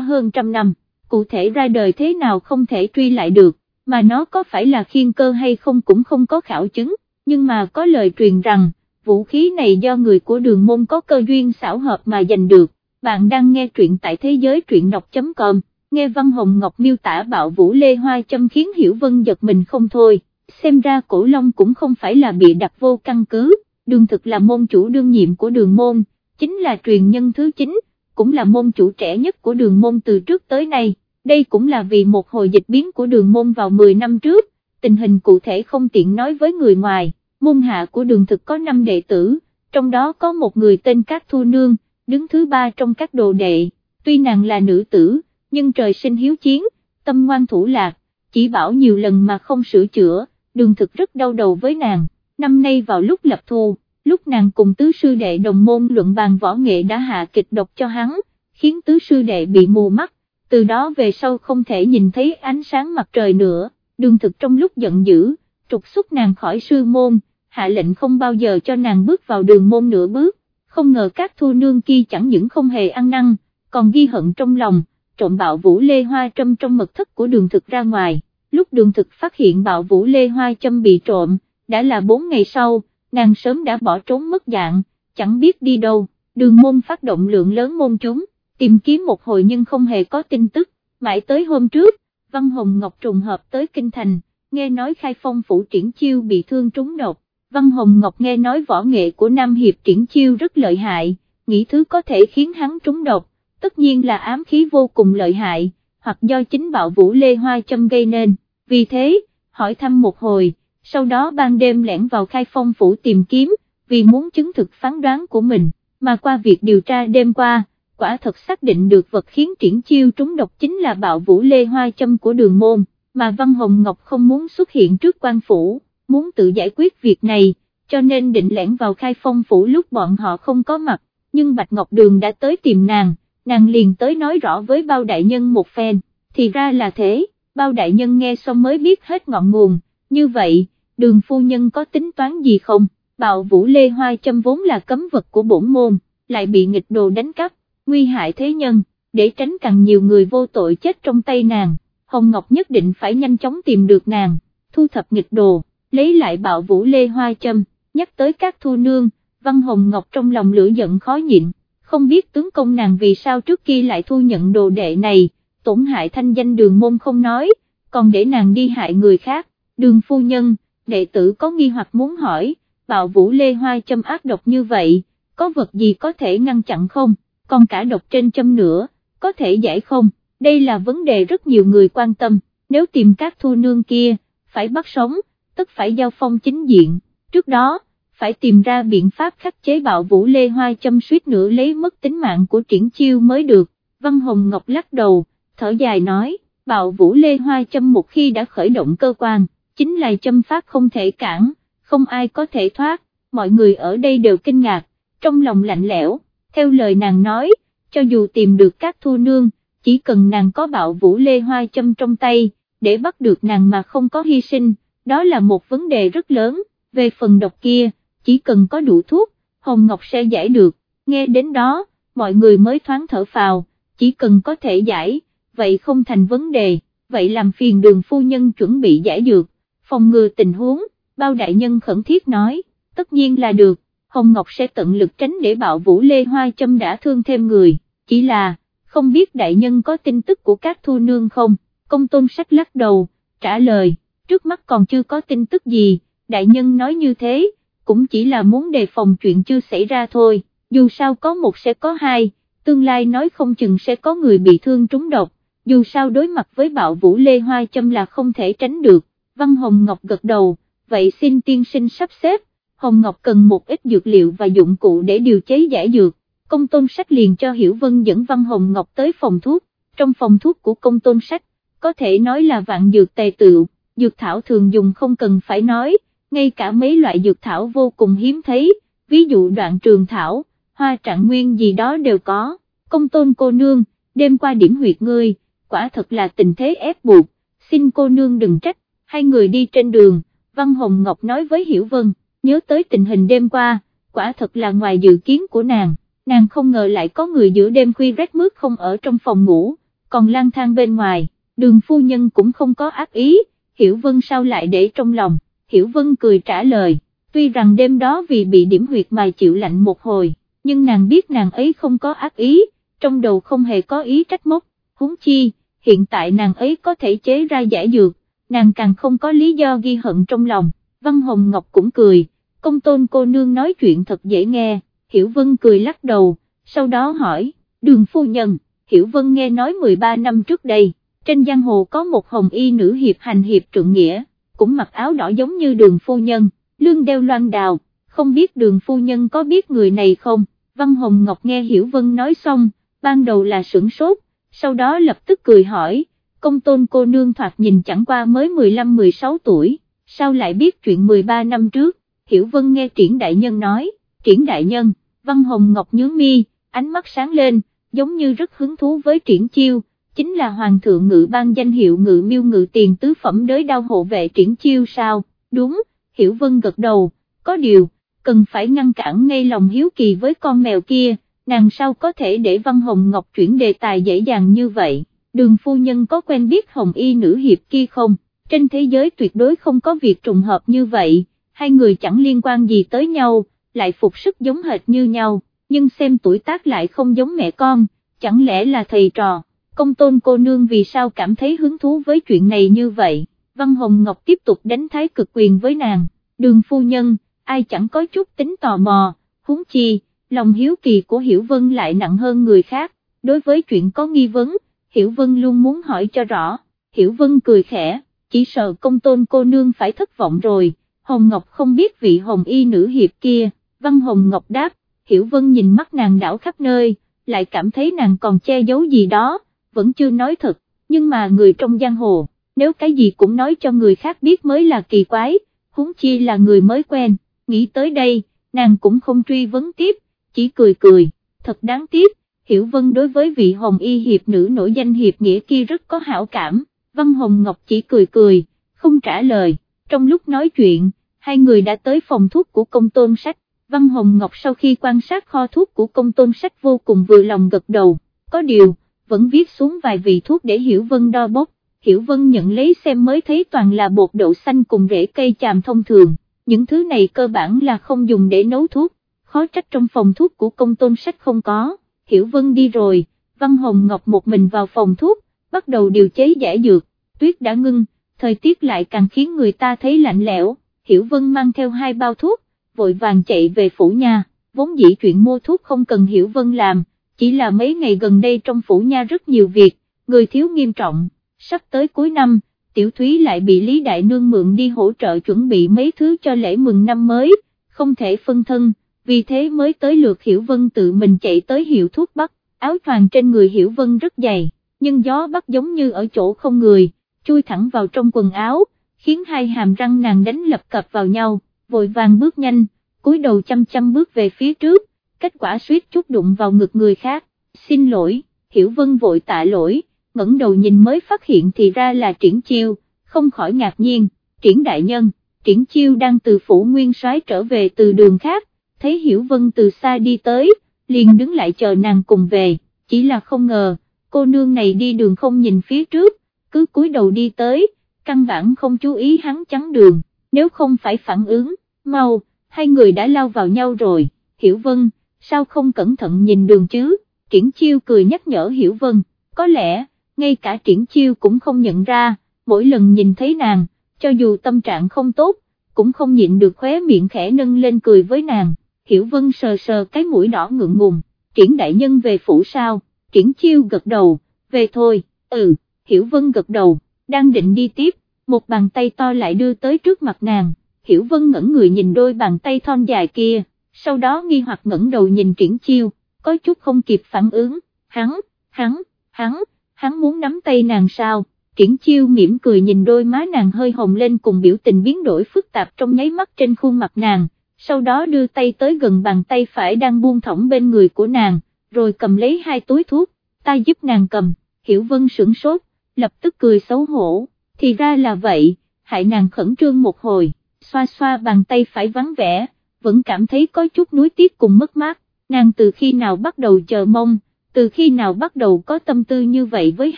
hơn trăm năm, cụ thể ra đời thế nào không thể truy lại được, mà nó có phải là khiên cơ hay không cũng không có khảo chứng, nhưng mà có lời truyền rằng, vũ khí này do người của đường môn có cơ duyên xảo hợp mà giành được, bạn đang nghe truyện tại thế giới truyện đọc.com, nghe Văn Hồng Ngọc miêu tả bạo vũ lê hoa châm khiến Hiểu Vân giật mình không thôi, xem ra cổ long cũng không phải là bị đặt vô căn cứ, đường thực là môn chủ đương nhiệm của đường môn, chính là truyền nhân thứ 9, cũng là môn chủ trẻ nhất của đường môn từ trước tới nay, đây cũng là vì một hồi dịch biến của đường môn vào 10 năm trước, tình hình cụ thể không tiện nói với người ngoài, môn hạ của đường thực có 5 đệ tử, trong đó có một người tên Cát Thu Nương, đứng thứ ba trong các đồ đệ, tuy nàng là nữ tử, nhưng trời sinh hiếu chiến, tâm ngoan thủ lạc, chỉ bảo nhiều lần mà không sửa chữa, đường thực rất đau đầu với nàng, năm nay vào lúc lập thu, lúc nàng cùng tứ sư đệ đồng môn luận bàn võ nghệ đã hạ kịch độc cho hắn, khiến tứ sư đệ bị mù mắt, từ đó về sau không thể nhìn thấy ánh sáng mặt trời nữa, đường thực trong lúc giận dữ, trục xuất nàng khỏi sư môn, hạ lệnh không bao giờ cho nàng bước vào đường môn nửa bước, không ngờ các thu nương kia chẳng những không hề ăn năn, còn ghi hận trong lòng, trộm bạo vũ lê hoa trâm trong mật thất của đường thực ra ngoài, lúc đường thực phát hiện bạo vũ lê hoa châm bị trộm, đã là 4 ngày sau, nàng sớm đã bỏ trốn mất dạng, chẳng biết đi đâu, đường môn phát động lượng lớn môn chúng, tìm kiếm một hồi nhưng không hề có tin tức, mãi tới hôm trước, Văn Hồng Ngọc trùng hợp tới Kinh Thành, nghe nói khai phong phủ triển chiêu bị thương trúng độc, Văn Hồng Ngọc nghe nói võ nghệ của Nam Hiệp triển chiêu rất lợi hại, nghĩ thứ có thể khiến hắn trúng độc, tất nhiên là ám khí vô cùng lợi hại, hoặc do chính bạo vũ lê hoa châm gây nên, vì thế, hỏi thăm một hồi, sau đó ban đêm lẻn vào khai phong phủ tìm kiếm, vì muốn chứng thực phán đoán của mình, mà qua việc điều tra đêm qua, quả thật xác định được vật khiến triển chiêu trúng độc chính là bạo vũ lê hoa châm của đường môn, mà Văn Hồng Ngọc không muốn xuất hiện trước quan phủ, muốn tự giải quyết việc này, cho nên định lẻn vào khai phong phủ lúc bọn họ không có mặt, nhưng Bạch Ngọc Đường đã tới tìm nàng, nàng liền tới nói rõ với bao đại nhân một phen, thì ra là thế, bao đại nhân nghe xong mới biết hết ngọn nguồn, như vậy, đường phu nhân có tính toán gì không, bạo vũ lê hoa châm vốn là cấm vật của bổn môn, lại bị nghịch đồ đánh cắp, nguy hại thế nhân, để tránh càng nhiều người vô tội chết trong tay nàng, Hồng Ngọc nhất định phải nhanh chóng tìm được nàng, thu thập nghịch đồ, lấy lại bạo vũ lê hoa châm, nhắc tới các thu nương, Văn Hồng Ngọc trong lòng lửa giận khó nhịn, không biết tướng công nàng vì sao trước kia lại thu nhận đồ đệ này, tổn hại thanh danh đường môn không nói, còn để nàng đi hại người khác, đường phu nhân, đệ tử có nghi hoặc muốn hỏi, bạo vũ lê hoa châm ác độc như vậy, có vật gì có thể ngăn chặn không, còn cả độc trên châm nữa, có thể giải không, đây là vấn đề rất nhiều người quan tâm, nếu tìm các thu nương kia, phải bắt sống, tức phải giao phong chính diện, trước đó, phải tìm ra biện pháp khắc chế bạo vũ lê hoa châm suýt nữa lấy mất tính mạng của triển chiêu mới được, Văn Hồng Ngọc lắc đầu, thở dài nói, bạo vũ lê hoa châm một khi đã khởi động cơ quan, chính là châm phát không thể cản, không ai có thể thoát, mọi người ở đây đều kinh ngạc, trong lòng lạnh lẽo, theo lời nàng nói, cho dù tìm được các thu nương, chỉ cần nàng có bạo vũ lê hoa châm trong tay, để bắt được nàng mà không có hy sinh, đó là một vấn đề rất lớn, về phần độc kia, chỉ cần có đủ thuốc, Hồng Ngọc sẽ giải được, nghe đến đó, mọi người mới thoáng thở phào, chỉ cần có thể giải, vậy không thành vấn đề, vậy làm phiền đường phu nhân chuẩn bị giải dược, phòng ngừa tình huống, bao đại nhân khẩn thiết nói, tất nhiên là được, Hồng Ngọc sẽ tận lực tránh để bạo vũ lê hoa châm đã thương thêm người, chỉ là, không biết đại nhân có tin tức của các thu nương không, công tôn sách lắc đầu, trả lời, trước mắt còn chưa có tin tức gì, đại nhân nói như thế, cũng chỉ là muốn đề phòng chuyện chưa xảy ra thôi, dù sao có một sẽ có hai, tương lai nói không chừng sẽ có người bị thương trúng độc, dù sao đối mặt với bạo vũ lê hoa châm là không thể tránh được, Văn Hồng Ngọc gật đầu, vậy xin tiên sinh sắp xếp, Hồng Ngọc cần một ít dược liệu và dụng cụ để điều chế giải dược, công tôn sách liền cho Hiểu Vân dẫn Văn Hồng Ngọc tới phòng thuốc, trong phòng thuốc của công tôn sách, có thể nói là vạn dược tề tựu, dược thảo thường dùng không cần phải nói, ngay cả mấy loại dược thảo vô cùng hiếm thấy, ví dụ đoạn trường thảo, hoa trạng nguyên gì đó đều có, công tôn cô nương, đêm qua điểm huyệt ngươi, quả thật là tình thế ép buộc, xin cô nương đừng trách, hai người đi trên đường, Văn Hồng Ngọc nói với Hiểu Vân, nhớ tới tình hình đêm qua, quả thật là ngoài dự kiến của nàng, nàng không ngờ lại có người giữa đêm khuya rách mướt không ở trong phòng ngủ, còn lang thang bên ngoài, đường phu nhân cũng không có ác ý, Hiểu Vân sao lại để trong lòng, Hiểu Vân cười trả lời, tuy rằng đêm đó vì bị điểm huyệt mà chịu lạnh một hồi, nhưng nàng biết nàng ấy không có ác ý, trong đầu không hề có ý trách móc, huống chi, hiện tại nàng ấy có thể chế ra giải dược, nàng càng không có lý do ghi hận trong lòng, Văn Hồng Ngọc cũng cười, công tôn cô nương nói chuyện thật dễ nghe, Hiểu Vân cười lắc đầu, sau đó hỏi, đường phu nhân, Hiểu Vân nghe nói 13 năm trước đây, trên giang hồ có một hồng y nữ hiệp hành hiệp trượng nghĩa, cũng mặc áo đỏ giống như đường phu nhân, lương đeo loan đào, không biết đường phu nhân có biết người này không, Văn Hồng Ngọc nghe Hiểu Vân nói xong, ban đầu là sửng sốt, sau đó lập tức cười hỏi, công tôn cô nương thoạt nhìn chẳng qua mới 15-16 tuổi, sao lại biết chuyện 13 năm trước, Hiểu Vân nghe triển đại nhân nói, triển đại nhân, Văn Hồng Ngọc nhướng mi, ánh mắt sáng lên, giống như rất hứng thú với triển chiêu, chính là Hoàng thượng ngự ban danh hiệu ngự miêu ngự tiền tứ phẩm đới đao hộ vệ triển chiêu sao, đúng, Hiểu Vân gật đầu, có điều, cần phải ngăn cản ngay lòng hiếu kỳ với con mèo kia, nàng sao có thể để Văn Hồng Ngọc chuyển đề tài dễ dàng như vậy, đường phu nhân có quen biết Hồng Y nữ hiệp kia không, trên thế giới tuyệt đối không có việc trùng hợp như vậy, hai người chẳng liên quan gì tới nhau, lại phục sức giống hệt như nhau, nhưng xem tuổi tác lại không giống mẹ con, chẳng lẽ là thầy trò, công tôn cô nương vì sao cảm thấy hứng thú với chuyện này như vậy, Văn Hồng Ngọc tiếp tục đánh thái cực quyền với nàng, đường phu nhân, ai chẳng có chút tính tò mò, huống chi, lòng hiếu kỳ của Hiểu Vân lại nặng hơn người khác, đối với chuyện có nghi vấn, Hiểu Vân luôn muốn hỏi cho rõ, Hiểu Vân cười khẽ, chỉ sợ công tôn cô nương phải thất vọng rồi, Hồng Ngọc không biết vị hồng y nữ hiệp kia, Văn Hồng Ngọc đáp, Hiểu Vân nhìn mắt nàng đảo khắp nơi, lại cảm thấy nàng còn che giấu gì đó, vẫn chưa nói thật, nhưng mà người trong giang hồ, nếu cái gì cũng nói cho người khác biết mới là kỳ quái, huống chi là người mới quen, nghĩ tới đây, nàng cũng không truy vấn tiếp, chỉ cười cười, thật đáng tiếc, Hiểu Vân đối với vị hồng y hiệp nữ nổi danh hiệp nghĩa kia rất có hảo cảm, Văn Hồng Ngọc chỉ cười cười, không trả lời, trong lúc nói chuyện, hai người đã tới phòng thuốc của công tôn sách, Văn Hồng Ngọc sau khi quan sát kho thuốc của công tôn sách vô cùng vừa lòng gật đầu, có điều, vẫn viết xuống vài vị thuốc để Hiểu Vân đo bốc, Hiểu Vân nhận lấy xem mới thấy toàn là bột đậu xanh cùng rễ cây chàm thông thường, những thứ này cơ bản là không dùng để nấu thuốc, khó trách trong phòng thuốc của công tôn sách không có, Hiểu Vân đi rồi, Văn Hồng Ngọc một mình vào phòng thuốc, bắt đầu điều chế giải dược, tuyết đã ngưng, thời tiết lại càng khiến người ta thấy lạnh lẽo, Hiểu Vân mang theo hai bao thuốc, vội vàng chạy về phủ nhà, vốn dĩ chuyện mua thuốc không cần Hiểu Vân làm, chỉ là mấy ngày gần đây trong phủ nha rất nhiều việc, người thiếu nghiêm trọng, sắp tới cuối năm, Tiểu Thúy lại bị Lý Đại Nương mượn đi hỗ trợ chuẩn bị mấy thứ cho lễ mừng năm mới, không thể phân thân, vì thế mới tới lượt Hiểu Vân tự mình chạy tới hiệu thuốc bắc, áo choàng trên người Hiểu Vân rất dày, nhưng gió bắc giống như ở chỗ không người, chui thẳng vào trong quần áo, khiến hai hàm răng nàng đánh lập cập vào nhau, vội vàng bước nhanh, cúi đầu chăm chăm bước về phía trước, kết quả suýt chút đụng vào ngực người khác, xin lỗi, Hiểu Vân vội tạ lỗi, ngẩng đầu nhìn mới phát hiện thì ra là triển chiêu, không khỏi ngạc nhiên, triển đại nhân, triển chiêu đang từ phủ nguyên soái trở về từ đường khác, thấy Hiểu Vân từ xa đi tới, liền đứng lại chờ nàng cùng về, chỉ là không ngờ, cô nương này đi đường không nhìn phía trước, cứ cúi đầu đi tới, căn bản không chú ý hắn chắn đường, nếu không phải phản ứng, mau, hai người đã lao vào nhau rồi, Hiểu Vân, sao không cẩn thận nhìn đường chứ, triển chiêu cười nhắc nhở Hiểu Vân, có lẽ, ngay cả triển chiêu cũng không nhận ra, mỗi lần nhìn thấy nàng, cho dù tâm trạng không tốt, cũng không nhịn được khóe miệng khẽ nâng lên cười với nàng, Hiểu Vân sờ sờ cái mũi đỏ ngượng ngùng, triển đại nhân về phủ sao, triển chiêu gật đầu, về thôi, ừ, Hiểu Vân gật đầu, đang định đi tiếp, một bàn tay to lại đưa tới trước mặt nàng, Hiểu Vân ngẩn người nhìn đôi bàn tay thon dài kia, sau đó nghi hoặc ngẩng đầu nhìn triển chiêu, có chút không kịp phản ứng, hắn, hắn, hắn, hắn muốn nắm tay nàng sao, triển chiêu mỉm cười nhìn đôi má nàng hơi hồng lên cùng biểu tình biến đổi phức tạp trong nháy mắt trên khuôn mặt nàng, sau đó đưa tay tới gần bàn tay phải đang buông thõng bên người của nàng, rồi cầm lấy hai túi thuốc, ta giúp nàng cầm, Hiểu Vân sửng sốt, lập tức cười xấu hổ, thì ra là vậy, hại nàng khẩn trương một hồi, xoa xoa bàn tay phải vắng vẻ, vẫn cảm thấy có chút nuối tiếc cùng mất mát, nàng từ khi nào bắt đầu chờ mong, từ khi nào bắt đầu có tâm tư như vậy với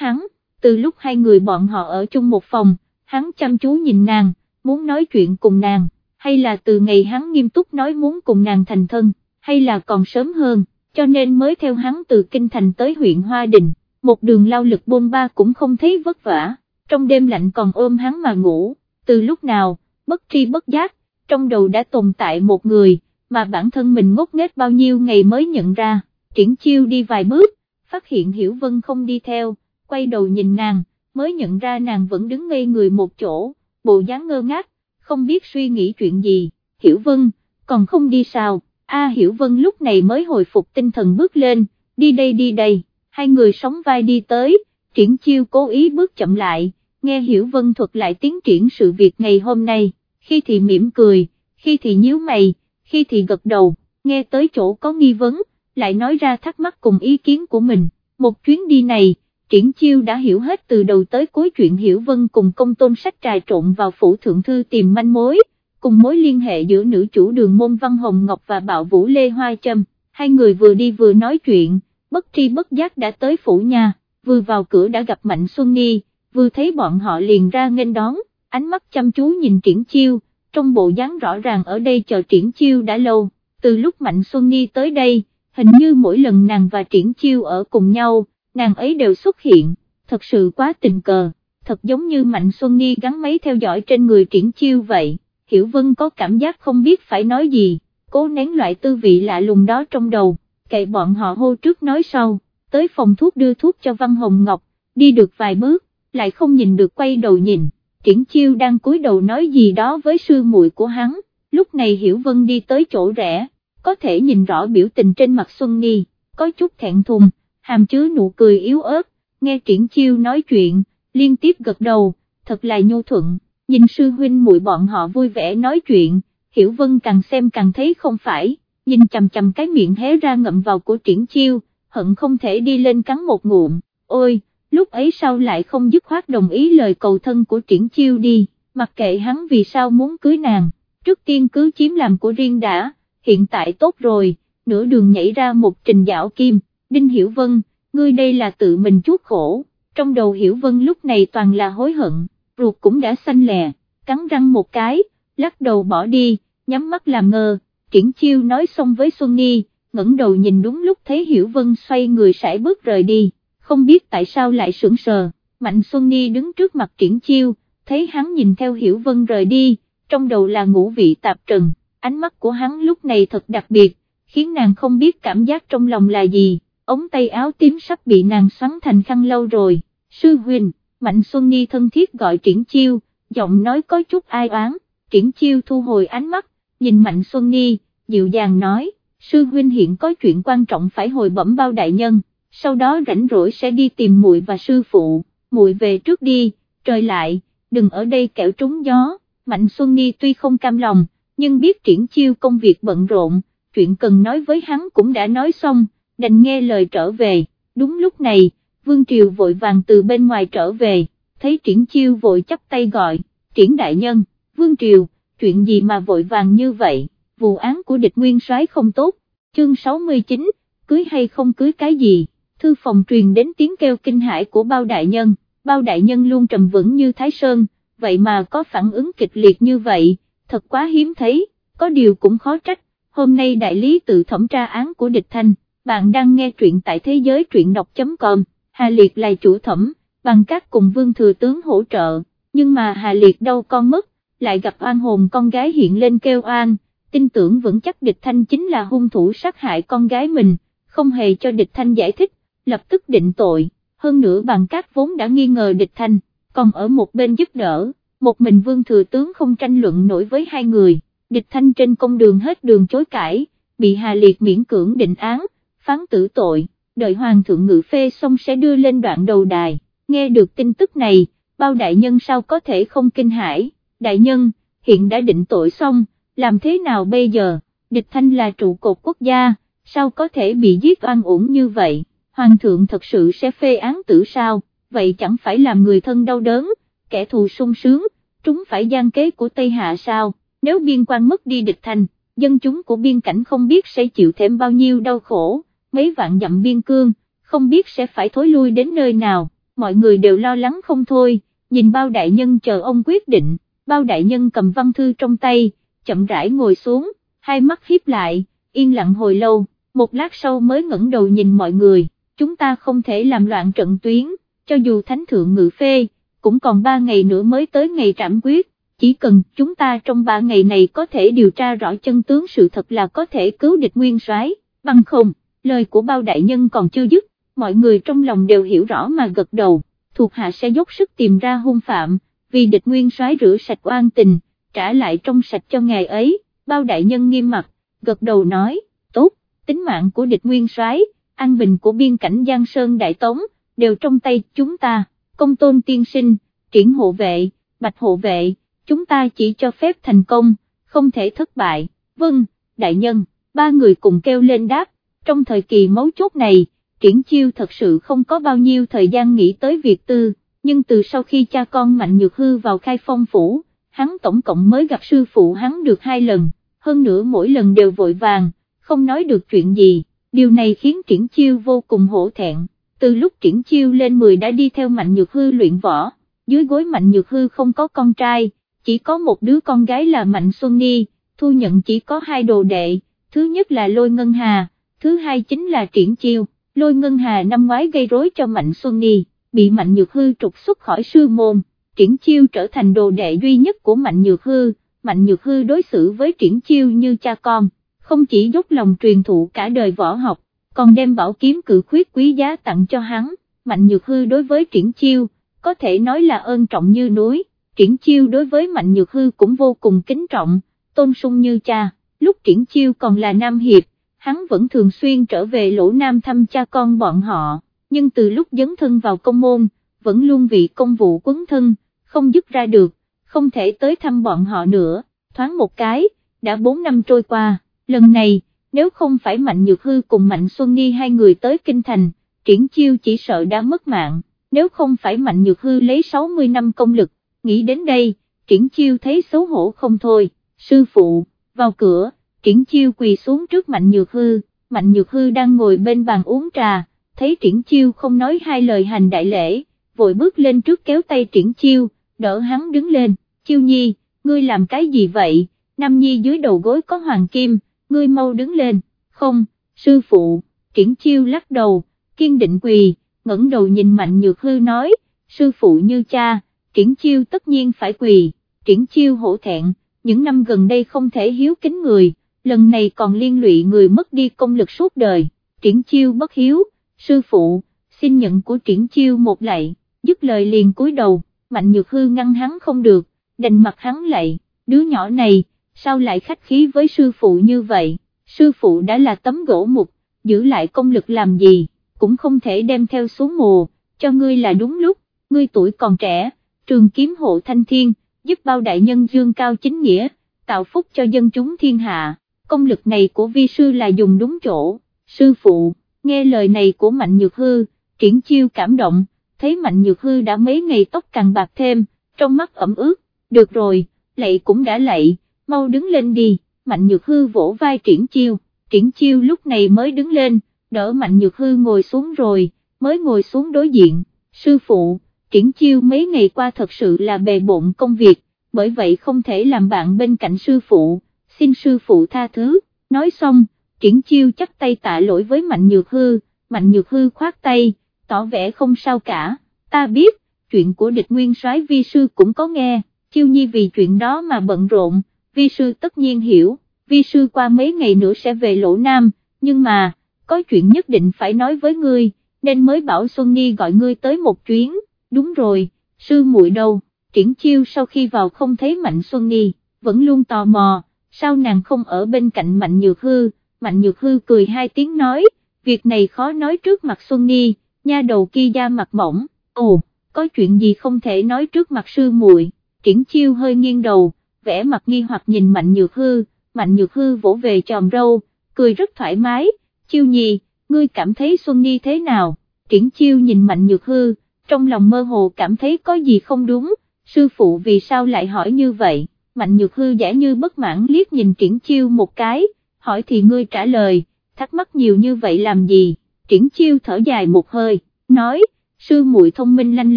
hắn, từ lúc hai người bọn họ ở chung một phòng, hắn chăm chú nhìn nàng, muốn nói chuyện cùng nàng, hay là từ ngày hắn nghiêm túc nói muốn cùng nàng thành thân, hay là còn sớm hơn, cho nên mới theo hắn từ Kinh Thành tới huyện Hoa Đình, một đường lao lực bôn ba cũng không thấy vất vả, trong đêm lạnh còn ôm hắn mà ngủ, từ lúc nào, bất tri bất giác, trong đầu đã tồn tại một người, mà bản thân mình ngốc nghếch bao nhiêu ngày mới nhận ra, triển chiêu đi vài bước, phát hiện Hiểu Vân không đi theo, quay đầu nhìn nàng, mới nhận ra nàng vẫn đứng ngây người một chỗ, bộ dáng ngơ ngác, không biết suy nghĩ chuyện gì, Hiểu Vân, còn không đi sao, A Hiểu Vân lúc này mới hồi phục tinh thần bước lên, đi đây đi đây, hai người sóng vai đi tới, triển chiêu cố ý bước chậm lại, nghe Hiểu Vân thuật lại tiến triển sự việc ngày hôm nay, khi thì mỉm cười, khi thì nhíu mày, khi thì gật đầu, nghe tới chỗ có nghi vấn, lại nói ra thắc mắc cùng ý kiến của mình, một chuyến đi này, triển chiêu đã hiểu hết từ đầu tới cuối chuyện Hiểu Vân cùng công tôn sách trà trộn vào phủ thượng thư tìm manh mối, cùng mối liên hệ giữa nữ chủ đường môn Văn Hồng Ngọc và bạo vũ Lê Hoa Trâm, hai người vừa đi vừa nói chuyện, bất tri bất giác đã tới phủ nhà, vừa vào cửa đã gặp Mạnh Xuân Nhi, vừa thấy bọn họ liền ra nghênh đón, ánh mắt chăm chú nhìn triển chiêu, trong bộ dáng rõ ràng ở đây chờ triển chiêu đã lâu, từ lúc Mạnh Xuân Nhi tới đây, hình như mỗi lần nàng và triển chiêu ở cùng nhau, nàng ấy đều xuất hiện, thật sự quá tình cờ, thật giống như Mạnh Xuân ni gắn máy theo dõi trên người triển chiêu vậy, Hiểu Vân có cảm giác không biết phải nói gì, cố nén loại tư vị lạ lùng đó trong đầu, kệ bọn họ hô trước nói sau, tới phòng thuốc đưa thuốc cho Văn Hồng Ngọc, đi được vài bước, lại không nhìn được quay đầu nhìn, triển chiêu đang cúi đầu nói gì đó với sư muội của hắn, lúc này Hiểu Vân đi tới chỗ rẽ, có thể nhìn rõ biểu tình trên mặt Xuân ni, có chút thẹn thùng, hàm chứa nụ cười yếu ớt, nghe triển chiêu nói chuyện, liên tiếp gật đầu, thật là nhu thuận, nhìn sư huynh muội bọn họ vui vẻ nói chuyện, Hiểu Vân càng xem càng thấy không phải, nhìn chầm chầm cái miệng hé ra ngậm vào của triển chiêu, hận không thể đi lên cắn một ngụm, ôi, lúc ấy sao lại không dứt khoát đồng ý lời cầu thân của triển chiêu đi, mặc kệ hắn vì sao muốn cưới nàng, trước tiên cứ chiếm làm của riêng đã, hiện tại tốt rồi, nửa đường nhảy ra một trình dạo kim, Đinh Hiểu Vân, ngươi đây là tự mình chuốc khổ, trong đầu Hiểu Vân lúc này toàn là hối hận, ruột cũng đã xanh lè, cắn răng một cái, lắc đầu bỏ đi, nhắm mắt làm ngơ, triển chiêu nói xong với Xuân Nhi, ngẩng đầu nhìn đúng lúc thấy Hiểu Vân xoay người sải bước rời đi. Không biết tại sao lại sững sờ, Mạnh Xuân Nhi đứng trước mặt triển chiêu, thấy hắn nhìn theo Hiểu Vân rời đi, trong đầu là ngũ vị tạp trần, ánh mắt của hắn lúc này thật đặc biệt, khiến nàng không biết cảm giác trong lòng là gì, ống tay áo tím sắp bị nàng xoắn thành khăn lâu rồi, sư huynh, Mạnh Xuân Ni thân thiết gọi triển chiêu, giọng nói có chút ai oán, triển chiêu thu hồi ánh mắt, nhìn Mạnh Xuân Ni, dịu dàng nói, sư huynh hiện có chuyện quan trọng phải hồi bẩm bao đại nhân sau đó rảnh rỗi sẽ đi tìm muội và sư phụ, muội về trước đi, trời lại, đừng ở đây kẹo trúng gió, Mạnh Xuân Ni tuy không cam lòng, nhưng biết triển chiêu công việc bận rộn, chuyện cần nói với hắn cũng đã nói xong, đành nghe lời trở về, đúng lúc này, Vương Triều vội vàng từ bên ngoài trở về, thấy triển chiêu vội chắp tay gọi, triển đại nhân, Vương Triều, chuyện gì mà vội vàng như vậy, vụ án của địch nguyên soái không tốt, chương 69, cưới hay không cưới cái gì? Thư phòng truyền đến tiếng kêu kinh hãi của bao đại nhân, bao đại nhân luôn trầm vững như Thái Sơn, vậy mà có phản ứng kịch liệt như vậy, thật quá hiếm thấy, có điều cũng khó trách, hôm nay đại lý tự thẩm tra án của địch thanh, bạn đang nghe truyện tại thế giới truyện đọc.com, Hà Liệt là chủ thẩm, bằng các cùng vương thừa tướng hỗ trợ, nhưng mà Hà Liệt đâu con mất, lại gặp oan hồn con gái hiện lên kêu oan, tin tưởng vững chắc địch thanh chính là hung thủ sát hại con gái mình, không hề cho địch thanh giải thích, lập tức định tội, hơn nữa bằng các vốn đã nghi ngờ địch thanh, còn ở một bên giúp đỡ, một mình vương thừa tướng không tranh luận nổi với hai người, địch thanh trên công đường hết đường chối cãi, bị Hà Liệt miễn cưỡng định án, phán tử tội, đợi hoàng thượng ngự phê xong sẽ đưa lên đoạn đầu đài, nghe được tin tức này, bao đại nhân sao có thể không kinh hãi, đại nhân, hiện đã định tội xong, làm thế nào bây giờ, địch thanh là trụ cột quốc gia, sao có thể bị giết oan uổng như vậy, hoàng thượng thật sự sẽ phê án tử sao, vậy chẳng phải làm người thân đau đớn, kẻ thù sung sướng, chúng phải gian kế của Tây Hạ sao, nếu biên quan mất đi địch thanh, dân chúng của biên cảnh không biết sẽ chịu thêm bao nhiêu đau khổ, mấy vạn dặm biên cương, không biết sẽ phải thối lui đến nơi nào, mọi người đều lo lắng không thôi, nhìn bao đại nhân chờ ông quyết định, bao đại nhân cầm văn thư trong tay, chậm rãi ngồi xuống, hai mắt hiếp lại, yên lặng hồi lâu, một lát sau mới ngẩng đầu nhìn mọi người, chúng ta không thể làm loạn trận tuyến, cho dù thánh thượng ngự phê, cũng còn ba ngày nữa mới tới ngày trảm quyết, chỉ cần chúng ta trong ba ngày này có thể điều tra rõ chân tướng sự thật là có thể cứu địch nguyên soái, bằng không, lời của bao đại nhân còn chưa dứt, mọi người trong lòng đều hiểu rõ mà gật đầu, thuộc hạ sẽ dốc sức tìm ra hung phạm, vì địch nguyên soái rửa sạch oan tình, trả lại trong sạch cho ngày ấy, bao đại nhân nghiêm mặt, gật đầu nói, tốt, tính mạng của địch nguyên soái, an bình của biên cảnh Giang Sơn Đại Tống, đều trong tay chúng ta, công tôn tiên sinh, triển hộ vệ, bạch hộ vệ, chúng ta chỉ cho phép thành công, không thể thất bại, vâng, đại nhân, ba người cùng kêu lên đáp, trong thời kỳ mấu chốt này, triển chiêu thật sự không có bao nhiêu thời gian nghĩ tới việc tư, nhưng từ sau khi cha con Mạnh Nhược Hư vào khai phong phủ, hắn tổng cộng mới gặp sư phụ hắn được hai lần, hơn nữa mỗi lần đều vội vàng, không nói được chuyện gì, điều này khiến triển chiêu vô cùng hổ thẹn, từ lúc triển chiêu lên 10 đã đi theo Mạnh Nhược Hư luyện võ, dưới gối Mạnh Nhược Hư không có con trai, chỉ có một đứa con gái là Mạnh Xuân Ni, thu nhận chỉ có hai đồ đệ, thứ nhất là Lôi Ngân Hà, thứ hai chính là triển chiêu, Lôi Ngân Hà năm ngoái gây rối cho Mạnh Xuân Ni, bị Mạnh Nhược Hư trục xuất khỏi sư môn triển chiêu trở thành đồ đệ duy nhất của Mạnh Nhược Hư, Mạnh Nhược Hư đối xử với triển chiêu như cha con, không chỉ dốc lòng truyền thụ cả đời võ học, còn đem bảo kiếm cự khuyết quý giá tặng cho hắn, Mạnh Nhược Hư đối với triển chiêu, có thể nói là ơn trọng như núi, triển chiêu đối với Mạnh Nhược Hư cũng vô cùng kính trọng, tôn sung như cha, lúc triển chiêu còn là Nam Hiệp, hắn vẫn thường xuyên trở về lỗ Nam thăm cha con bọn họ, nhưng từ lúc dấn thân vào công môn, vẫn luôn vị công vụ quấn thân, không dứt ra được, không thể tới thăm bọn họ nữa, thoáng một cái, đã 4 năm trôi qua, lần này, nếu không phải Mạnh Nhược Hư cùng Mạnh Xuân ni hai người tới Kinh Thành, triển chiêu chỉ sợ đã mất mạng, nếu không phải Mạnh Nhược Hư lấy 60 năm công lực, nghĩ đến đây, triển chiêu thấy xấu hổ không thôi, sư phụ, vào cửa, triển chiêu quỳ xuống trước Mạnh Nhược Hư, Mạnh Nhược Hư đang ngồi bên bàn uống trà, thấy triển chiêu không nói hai lời hành đại lễ, vội bước lên trước kéo tay triển chiêu, đỡ hắn đứng lên, chiêu nhi, ngươi làm cái gì vậy, Nam Nhi dưới đầu gối có hoàng kim, ngươi mau đứng lên, không, sư phụ, triển chiêu lắc đầu, kiên định quỳ, ngẩng đầu nhìn mạnh nhược hư nói, sư phụ như cha, triển chiêu tất nhiên phải quỳ, triển chiêu hổ thẹn, những năm gần đây không thể hiếu kính người, lần này còn liên lụy người mất đi công lực suốt đời, triển chiêu bất hiếu, sư phụ, xin nhận của triển chiêu một lạy, dứt lời liền cúi đầu, mạnh nhược hư ngăn hắn không được, đành mặt hắn lạy, đứa nhỏ này, sao lại khách khí với sư phụ như vậy, sư phụ đã là tấm gỗ mục, giữ lại công lực làm gì, cũng không thể đem theo xuống mùa, cho ngươi là đúng lúc, ngươi tuổi còn trẻ, trường kiếm hộ thanh thiên, giúp bao đại nhân dương cao chính nghĩa, tạo phúc cho dân chúng thiên hạ, công lực này của vi sư là dùng đúng chỗ, sư phụ, nghe lời này của Mạnh Nhược Hư, triển chiêu cảm động, thấy Mạnh Nhược Hư đã mấy ngày tóc càng bạc thêm, trong mắt ẩm ướt, được rồi, lạy cũng đã lạy, mau đứng lên đi, Mạnh Nhược Hư vỗ vai triển chiêu, triển chiêu lúc này mới đứng lên, đỡ Mạnh Nhược Hư ngồi xuống rồi, mới ngồi xuống đối diện, sư phụ, triển chiêu mấy ngày qua thật sự là bề bộn công việc, bởi vậy không thể làm bạn bên cạnh sư phụ, xin sư phụ tha thứ, nói xong, triển chiêu chắc tay tạ lỗi với Mạnh Nhược Hư, Mạnh Nhược Hư khoát tay, tỏ vẻ không sao cả, ta biết, chuyện của địch nguyên soái vi sư cũng có nghe, chiêu nhi vì chuyện đó mà bận rộn, vi sư tất nhiên hiểu, vi sư qua mấy ngày nữa sẽ về lỗ nam, nhưng mà, có chuyện nhất định phải nói với ngươi, nên mới bảo Xuân Nhi gọi ngươi tới một chuyến, đúng rồi, sư muội đâu, triển chiêu sau khi vào không thấy Mạnh Xuân Nhi, vẫn luôn tò mò, sao nàng không ở bên cạnh Mạnh Nhược Hư, Mạnh Nhược Hư cười hai tiếng nói, việc này khó nói trước mặt Xuân ni nha đầu kia da mặt mỏng, ồ, có chuyện gì không thể nói trước mặt sư muội, triển chiêu hơi nghiêng đầu, vẻ mặt nghi hoặc nhìn Mạnh Nhược Hư, Mạnh Nhược Hư vỗ về tròm râu, cười rất thoải mái, chiêu nhi, ngươi cảm thấy Xuân ni thế nào, triển chiêu nhìn Mạnh Nhược Hư, trong lòng mơ hồ cảm thấy có gì không đúng, sư phụ vì sao lại hỏi như vậy, Mạnh Nhược Hư giả như bất mãn liếc nhìn triển chiêu một cái, hỏi thì ngươi trả lời, thắc mắc nhiều như vậy làm gì, triển chiêu thở dài một hơi, nói, sư muội thông minh lanh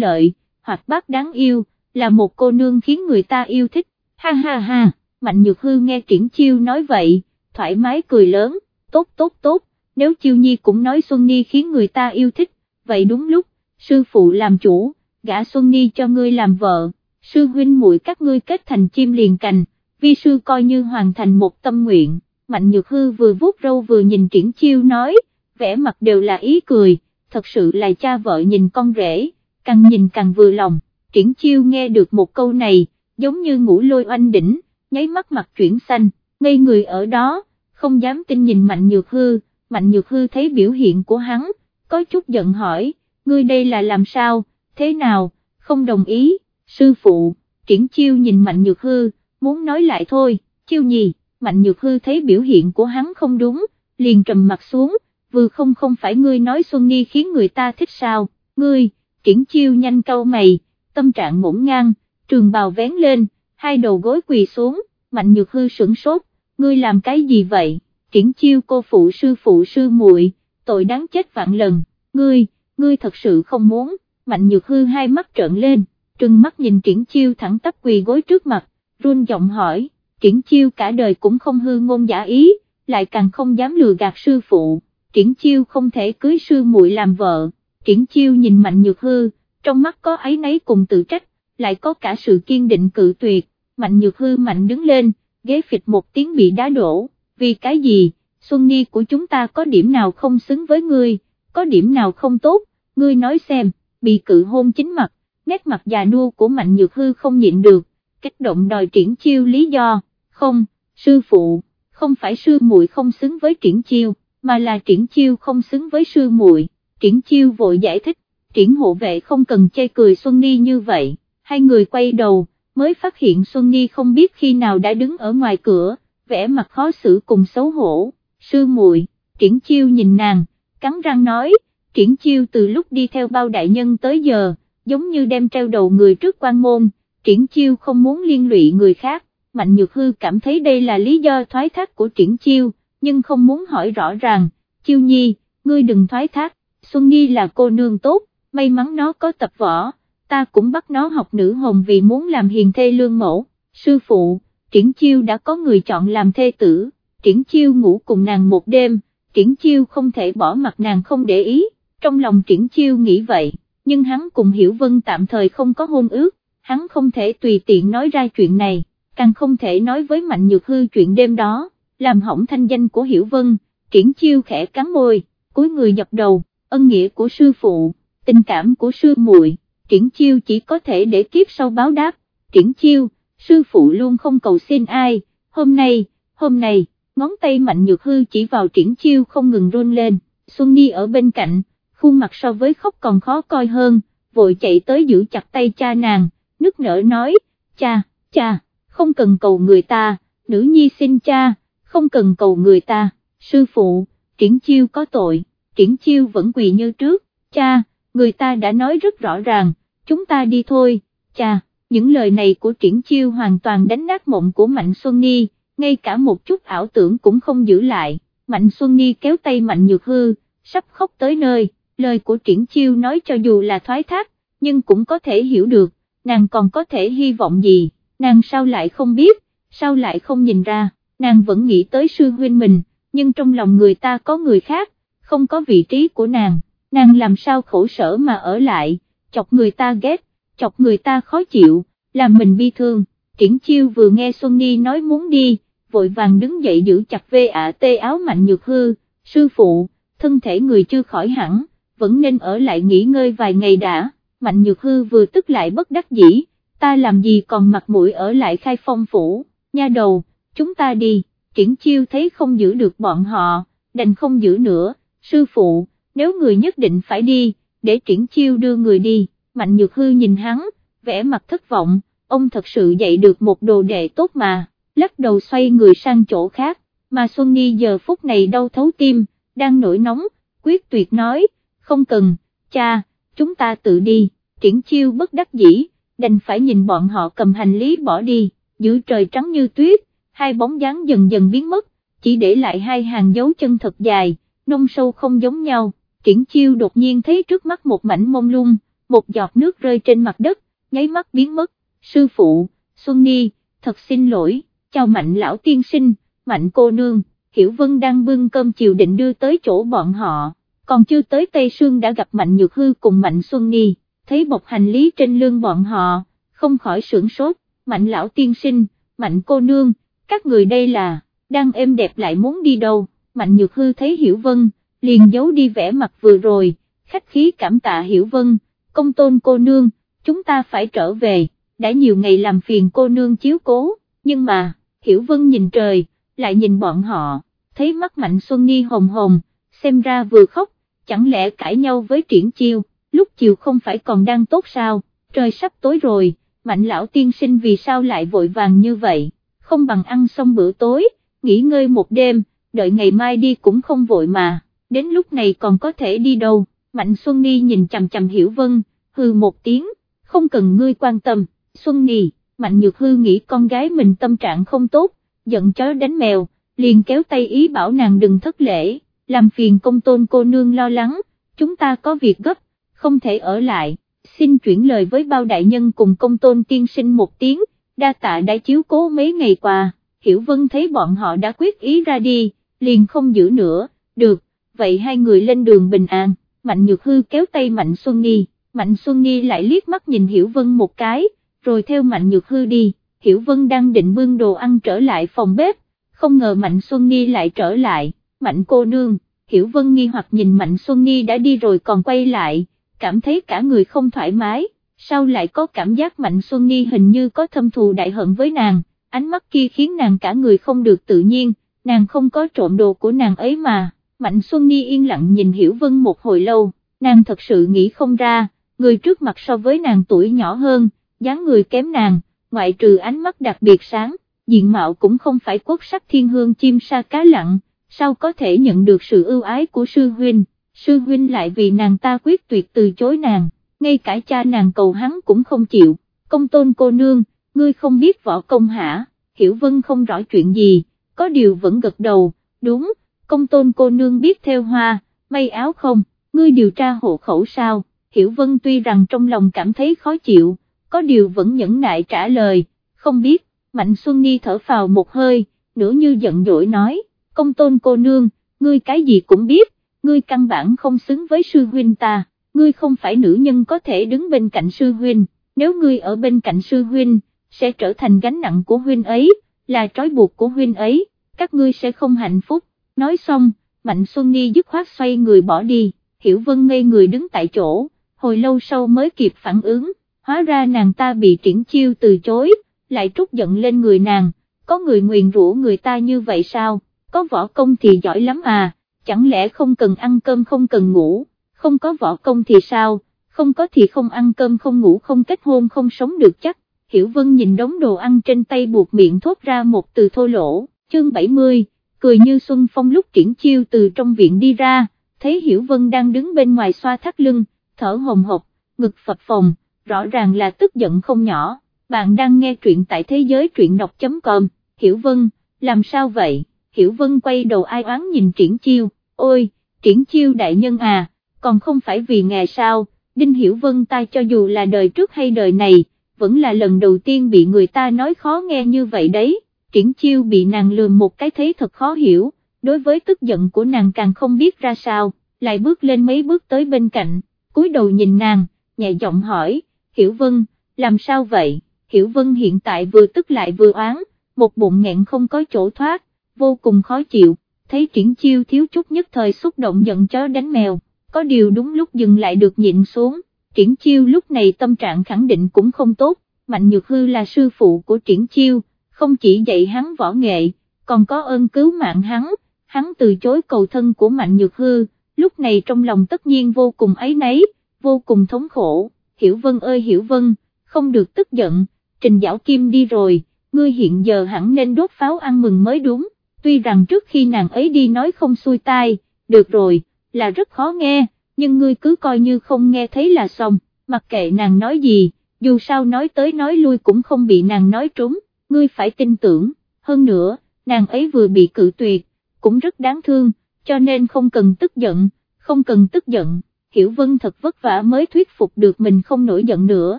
lợi, hoặc bác đáng yêu, là một cô nương khiến người ta yêu thích, ha ha ha, Mạnh Nhược Hư nghe triển chiêu nói vậy, thoải mái cười lớn, tốt tốt tốt, nếu chiêu nhi cũng nói Xuân Ni khiến người ta yêu thích, vậy đúng lúc, sư phụ làm chủ, gả Xuân Ni cho ngươi làm vợ, sư huynh muội các ngươi kết thành chim liền cành, vi sư coi như hoàn thành một tâm nguyện, Mạnh Nhược Hư vừa vuốt râu vừa nhìn triển chiêu nói, vẻ mặt đều là ý cười, thật sự là cha vợ nhìn con rể, càng nhìn càng vừa lòng, triển chiêu nghe được một câu này, giống như ngủ lôi oanh đỉnh, nháy mắt mặt chuyển xanh, ngây người ở đó, không dám tin nhìn Mạnh Nhược Hư, Mạnh Nhược Hư thấy biểu hiện của hắn, có chút giận hỏi, ngươi đây là làm sao, thế nào, không đồng ý, sư phụ, triển chiêu nhìn Mạnh Nhược Hư, muốn nói lại thôi, chiêu nhì, Mạnh Nhược Hư thấy biểu hiện của hắn không đúng, liền trầm mặt xuống, vừa không không phải ngươi nói Xuân ni khiến người ta thích sao, ngươi, triển chiêu nhanh câu mày, tâm trạng ngổn ngang, trường bào vén lên, hai đầu gối quỳ xuống, Mạnh Nhược Hư sửng sốt, ngươi làm cái gì vậy, triển chiêu cô phụ sư phụ sư muội, tội đáng chết vạn lần, ngươi, ngươi thật sự không muốn, Mạnh Nhược Hư hai mắt trợn lên, trừng mắt nhìn triển chiêu thẳng tắp quỳ gối trước mặt, run giọng hỏi, triển chiêu cả đời cũng không hư ngôn giả ý, lại càng không dám lừa gạt sư phụ, triển chiêu không thể cưới sư muội làm vợ, triển chiêu nhìn Mạnh Nhược Hư, trong mắt có ấy nấy cùng tự trách, lại có cả sự kiên định cự tuyệt, Mạnh Nhược Hư mạnh đứng lên, ghế phịch một tiếng bị đá đổ, vì cái gì, Xuân Ni của chúng ta có điểm nào không xứng với ngươi, có điểm nào không tốt, ngươi nói xem, bị cự hôn chính mặt, nét mặt già nua của Mạnh Nhược Hư không nhịn được, kích động đòi triển chiêu lý do, không, sư phụ, không phải sư muội không xứng với triển chiêu, mà là triển chiêu không xứng với sư muội. triển chiêu vội giải thích, triển hộ vệ không cần chê cười Xuân Ni như vậy, hai người quay đầu, mới phát hiện Xuân Ni không biết khi nào đã đứng ở ngoài cửa, vẻ mặt khó xử cùng xấu hổ, sư muội, triển chiêu nhìn nàng, cắn răng nói, triển chiêu từ lúc đi theo bao đại nhân tới giờ, giống như đem treo đầu người trước quan môn, triển chiêu không muốn liên lụy người khác, Mạnh Nhược Hư cảm thấy đây là lý do thoái thác của triển chiêu, nhưng không muốn hỏi rõ ràng, chiêu nhi, ngươi đừng thoái thác, Xuân Nhi là cô nương tốt, may mắn nó có tập võ, ta cũng bắt nó học nữ hồng vì muốn làm hiền thê lương mẫu, sư phụ, triển chiêu đã có người chọn làm thê tử, triển chiêu ngủ cùng nàng một đêm, triển chiêu không thể bỏ mặt nàng không để ý, trong lòng triển chiêu nghĩ vậy, nhưng hắn cùng Hiểu Vân tạm thời không có hôn ước, hắn không thể tùy tiện nói ra chuyện này, càng không thể nói với Mạnh Nhược Hư chuyện đêm đó, làm hỏng thanh danh của Hiểu Vân, triển chiêu khẽ cắn môi, cúi người dập đầu, ân nghĩa của sư phụ, tình cảm của sư muội, triển chiêu chỉ có thể để kiếp sau báo đáp, triển chiêu, sư phụ luôn không cầu xin ai, hôm nay, hôm nay, ngón tay mạnh nhược hư chỉ vào triển chiêu không ngừng run lên, Xuân Ni ở bên cạnh, khuôn mặt so với khóc còn khó coi hơn, vội chạy tới giữ chặt tay cha nàng, nức nở nói, cha, cha, không cần cầu người ta, nữ nhi xin cha, không cần cầu người ta, sư phụ, triển chiêu có tội, triển chiêu vẫn quỳ như trước, cha, người ta đã nói rất rõ ràng, chúng ta đi thôi, cha, những lời này của triển chiêu hoàn toàn đánh nát mộng của Mạnh Xuân Ni, ngay cả một chút ảo tưởng cũng không giữ lại, Mạnh Xuân Ni kéo tay Mạnh Nhược Hư, sắp khóc tới nơi, lời của triển chiêu nói cho dù là thoái thác, nhưng cũng có thể hiểu được, nàng còn có thể hy vọng gì, nàng sao lại không biết, sao lại không nhìn ra, nàng vẫn nghĩ tới sư huynh mình, nhưng trong lòng người ta có người khác, không có vị trí của nàng, nàng làm sao khổ sở mà ở lại, chọc người ta ghét, chọc người ta khó chịu, làm mình bi thương, triển chiêu vừa nghe Xuân Ni nói muốn đi, vội vàng đứng dậy giữ chặt vê ạ tê áo mạnh nhược hư, sư phụ, thân thể người chưa khỏi hẳn, vẫn nên ở lại nghỉ ngơi vài ngày đã, mạnh nhược hư vừa tức lại bất đắc dĩ, ta làm gì còn mặt mũi ở lại khai phong phủ, nha đầu, chúng ta đi, triển chiêu thấy không giữ được bọn họ, đành không giữ nữa, sư phụ, nếu người nhất định phải đi, để triển chiêu đưa người đi, mạnh nhược hư nhìn hắn, vẻ mặt thất vọng, ông thật sự dạy được một đồ đệ tốt mà, lắc đầu xoay người sang chỗ khác, mà Xuân ni giờ phút này đau thấu tim, đang nổi nóng, quyết tuyệt nói, không cần, cha, chúng ta tự đi, triển chiêu bất đắc dĩ, đành phải nhìn bọn họ cầm hành lý bỏ đi, giữa trời trắng như tuyết, hai bóng dáng dần dần biến mất, chỉ để lại hai hàng dấu chân thật dài, nông sâu không giống nhau, triển chiêu đột nhiên thấy trước mắt một mảnh mông lung, một giọt nước rơi trên mặt đất, nháy mắt biến mất, sư phụ, Xuân Ni, thật xin lỗi, chào mạnh lão tiên sinh, mạnh cô nương, Hiểu Vân đang bưng cơm chiều định đưa tới chỗ bọn họ, còn chưa tới Tây Sương đã gặp Mạnh Nhược Hư cùng Mạnh Xuân Ni, thấy bọc hành lý trên lưng bọn họ, không khỏi sưởng sốt, Mạnh lão tiên sinh, Mạnh cô nương, các người đây là, đang êm đẹp lại muốn đi đâu, Mạnh Nhược Hư thấy Hiểu Vân, liền giấu đi vẻ mặt vừa rồi, khách khí cảm tạ Hiểu Vân, công tôn cô nương, chúng ta phải trở về, đã nhiều ngày làm phiền cô nương chiếu cố, nhưng mà, Hiểu Vân nhìn trời, lại nhìn bọn họ, thấy mắt Mạnh Xuân ni hồng hồng, xem ra vừa khóc, chẳng lẽ cãi nhau với triển chiêu, lúc chiều không phải còn đang tốt sao, trời sắp tối rồi, Mạnh lão tiên sinh vì sao lại vội vàng như vậy, không bằng ăn xong bữa tối, nghỉ ngơi một đêm, đợi ngày mai đi cũng không vội mà, đến lúc này còn có thể đi đâu, Mạnh Xuân Ni nhìn chằm chằm Hiểu Vân, hư một tiếng, không cần ngươi quan tâm, Xuân Ni, Mạnh Nhược Hư nghĩ con gái mình tâm trạng không tốt, giận chó đánh mèo, liền kéo tay ý bảo nàng đừng thất lễ, làm phiền công tôn cô nương lo lắng, chúng ta có việc gấp, không thể ở lại, xin chuyển lời với bao đại nhân cùng công tôn tiên sinh một tiếng, đa tạ đã chiếu cố mấy ngày qua, Hiểu Vân thấy bọn họ đã quyết ý ra đi, liền không giữ nữa, được, vậy hai người lên đường bình an, Mạnh Nhược Hư kéo tay Mạnh Xuân Nhi, Mạnh Xuân Nhi lại liếc mắt nhìn Hiểu Vân một cái, rồi theo Mạnh Nhược Hư đi, Hiểu Vân đang định bưng đồ ăn trở lại phòng bếp, không ngờ Mạnh Xuân Nhi lại trở lại, Mạnh cô nương, Hiểu Vân nghi hoặc nhìn Mạnh Xuân Nghi đã đi rồi còn quay lại, cảm thấy cả người không thoải mái, sao lại có cảm giác Mạnh Xuân Nghi hình như có thâm thù đại hận với nàng, ánh mắt kia khiến nàng cả người không được tự nhiên, nàng không có trộm đồ của nàng ấy mà, Mạnh Xuân Nghi yên lặng nhìn Hiểu Vân một hồi lâu, nàng thật sự nghĩ không ra, người trước mặt so với nàng tuổi nhỏ hơn, dáng người kém nàng, ngoại trừ ánh mắt đặc biệt sáng, diện mạo cũng không phải quốc sắc thiên hương chim sa cá lặng, sao có thể nhận được sự ưu ái của sư huynh, sư huynh lại vì nàng ta quyết tuyệt từ chối nàng, ngay cả cha nàng cầu hắn cũng không chịu, công tôn cô nương, ngươi không biết võ công hả, hiểu vân không rõ chuyện gì, có điều vẫn gật đầu, đúng, công tôn cô nương biết theo hoa, may áo không, ngươi điều tra hộ khẩu sao, hiểu vân tuy rằng trong lòng cảm thấy khó chịu, có điều vẫn nhẫn nại trả lời, không biết, Mạnh Xuân Ni thở phào một hơi, nửa như giận dỗi nói, công tôn cô nương, ngươi cái gì cũng biết, ngươi căn bản không xứng với sư huynh ta, ngươi không phải nữ nhân có thể đứng bên cạnh sư huynh, nếu ngươi ở bên cạnh sư huynh, sẽ trở thành gánh nặng của huynh ấy, là trói buộc của huynh ấy, các ngươi sẽ không hạnh phúc, nói xong, Mạnh Xuân Ni dứt khoát xoay người bỏ đi, Hiểu Vân ngây người đứng tại chỗ, hồi lâu sau mới kịp phản ứng, hóa ra nàng ta bị triển chiêu từ chối, lại trút giận lên người nàng, có người nguyền rủa người ta như vậy sao, có võ công thì giỏi lắm à, chẳng lẽ không cần ăn cơm không cần ngủ, không có võ công thì sao, không có thì không ăn cơm không ngủ không kết hôn không sống được chắc, Hiểu Vân nhìn đống đồ ăn trên tay buộc miệng thốt ra một từ thô lỗ, chương 70, cười như xuân phong lúc triển chiêu từ trong viện đi ra, thấy Hiểu Vân đang đứng bên ngoài xoa thắt lưng, thở hồng hộc, ngực phập phồng, rõ ràng là tức giận không nhỏ, bạn đang nghe truyện tại thế giới truyện đọc.com, Hiểu Vân, làm sao vậy, Hiểu Vân quay đầu ai oán nhìn triển chiêu, ôi, triển chiêu đại nhân à, còn không phải vì ngày sao, Đinh Hiểu Vân ta cho dù là đời trước hay đời này, vẫn là lần đầu tiên bị người ta nói khó nghe như vậy đấy, triển chiêu bị nàng lườm một cái thấy thật khó hiểu, đối với tức giận của nàng càng không biết ra sao, lại bước lên mấy bước tới bên cạnh, cúi đầu nhìn nàng, nhẹ giọng hỏi, Hiểu Vân, làm sao vậy, Hiểu Vân hiện tại vừa tức lại vừa oán, một bụng nghẹn không có chỗ thoát, vô cùng khó chịu, thấy triển chiêu thiếu chút nhất thời xúc động giận chó đánh mèo, có điều đúng lúc dừng lại được nhịn xuống, triển chiêu lúc này tâm trạng khẳng định cũng không tốt, Mạnh Nhược Hư là sư phụ của triển chiêu, không chỉ dạy hắn võ nghệ, còn có ơn cứu mạng hắn, hắn từ chối cầu thân của Mạnh Nhược Hư, lúc này trong lòng tất nhiên vô cùng ấy nấy, vô cùng thống khổ, Hiểu Vân ơi Hiểu Vân, không được tức giận, Trình Giảo Kim đi rồi, ngươi hiện giờ hẳn nên đốt pháo ăn mừng mới đúng, tuy rằng trước khi nàng ấy đi nói không xuôi tai, được rồi, là rất khó nghe, nhưng ngươi cứ coi như không nghe thấy là xong, mặc kệ nàng nói gì, dù sao nói tới nói lui cũng không bị nàng nói trúng, ngươi phải tin tưởng, hơn nữa, nàng ấy vừa bị cự tuyệt, cũng rất đáng thương, cho nên không cần tức giận, không cần tức giận, Hiểu Vân thật vất vả mới thuyết phục được mình không nổi giận nữa,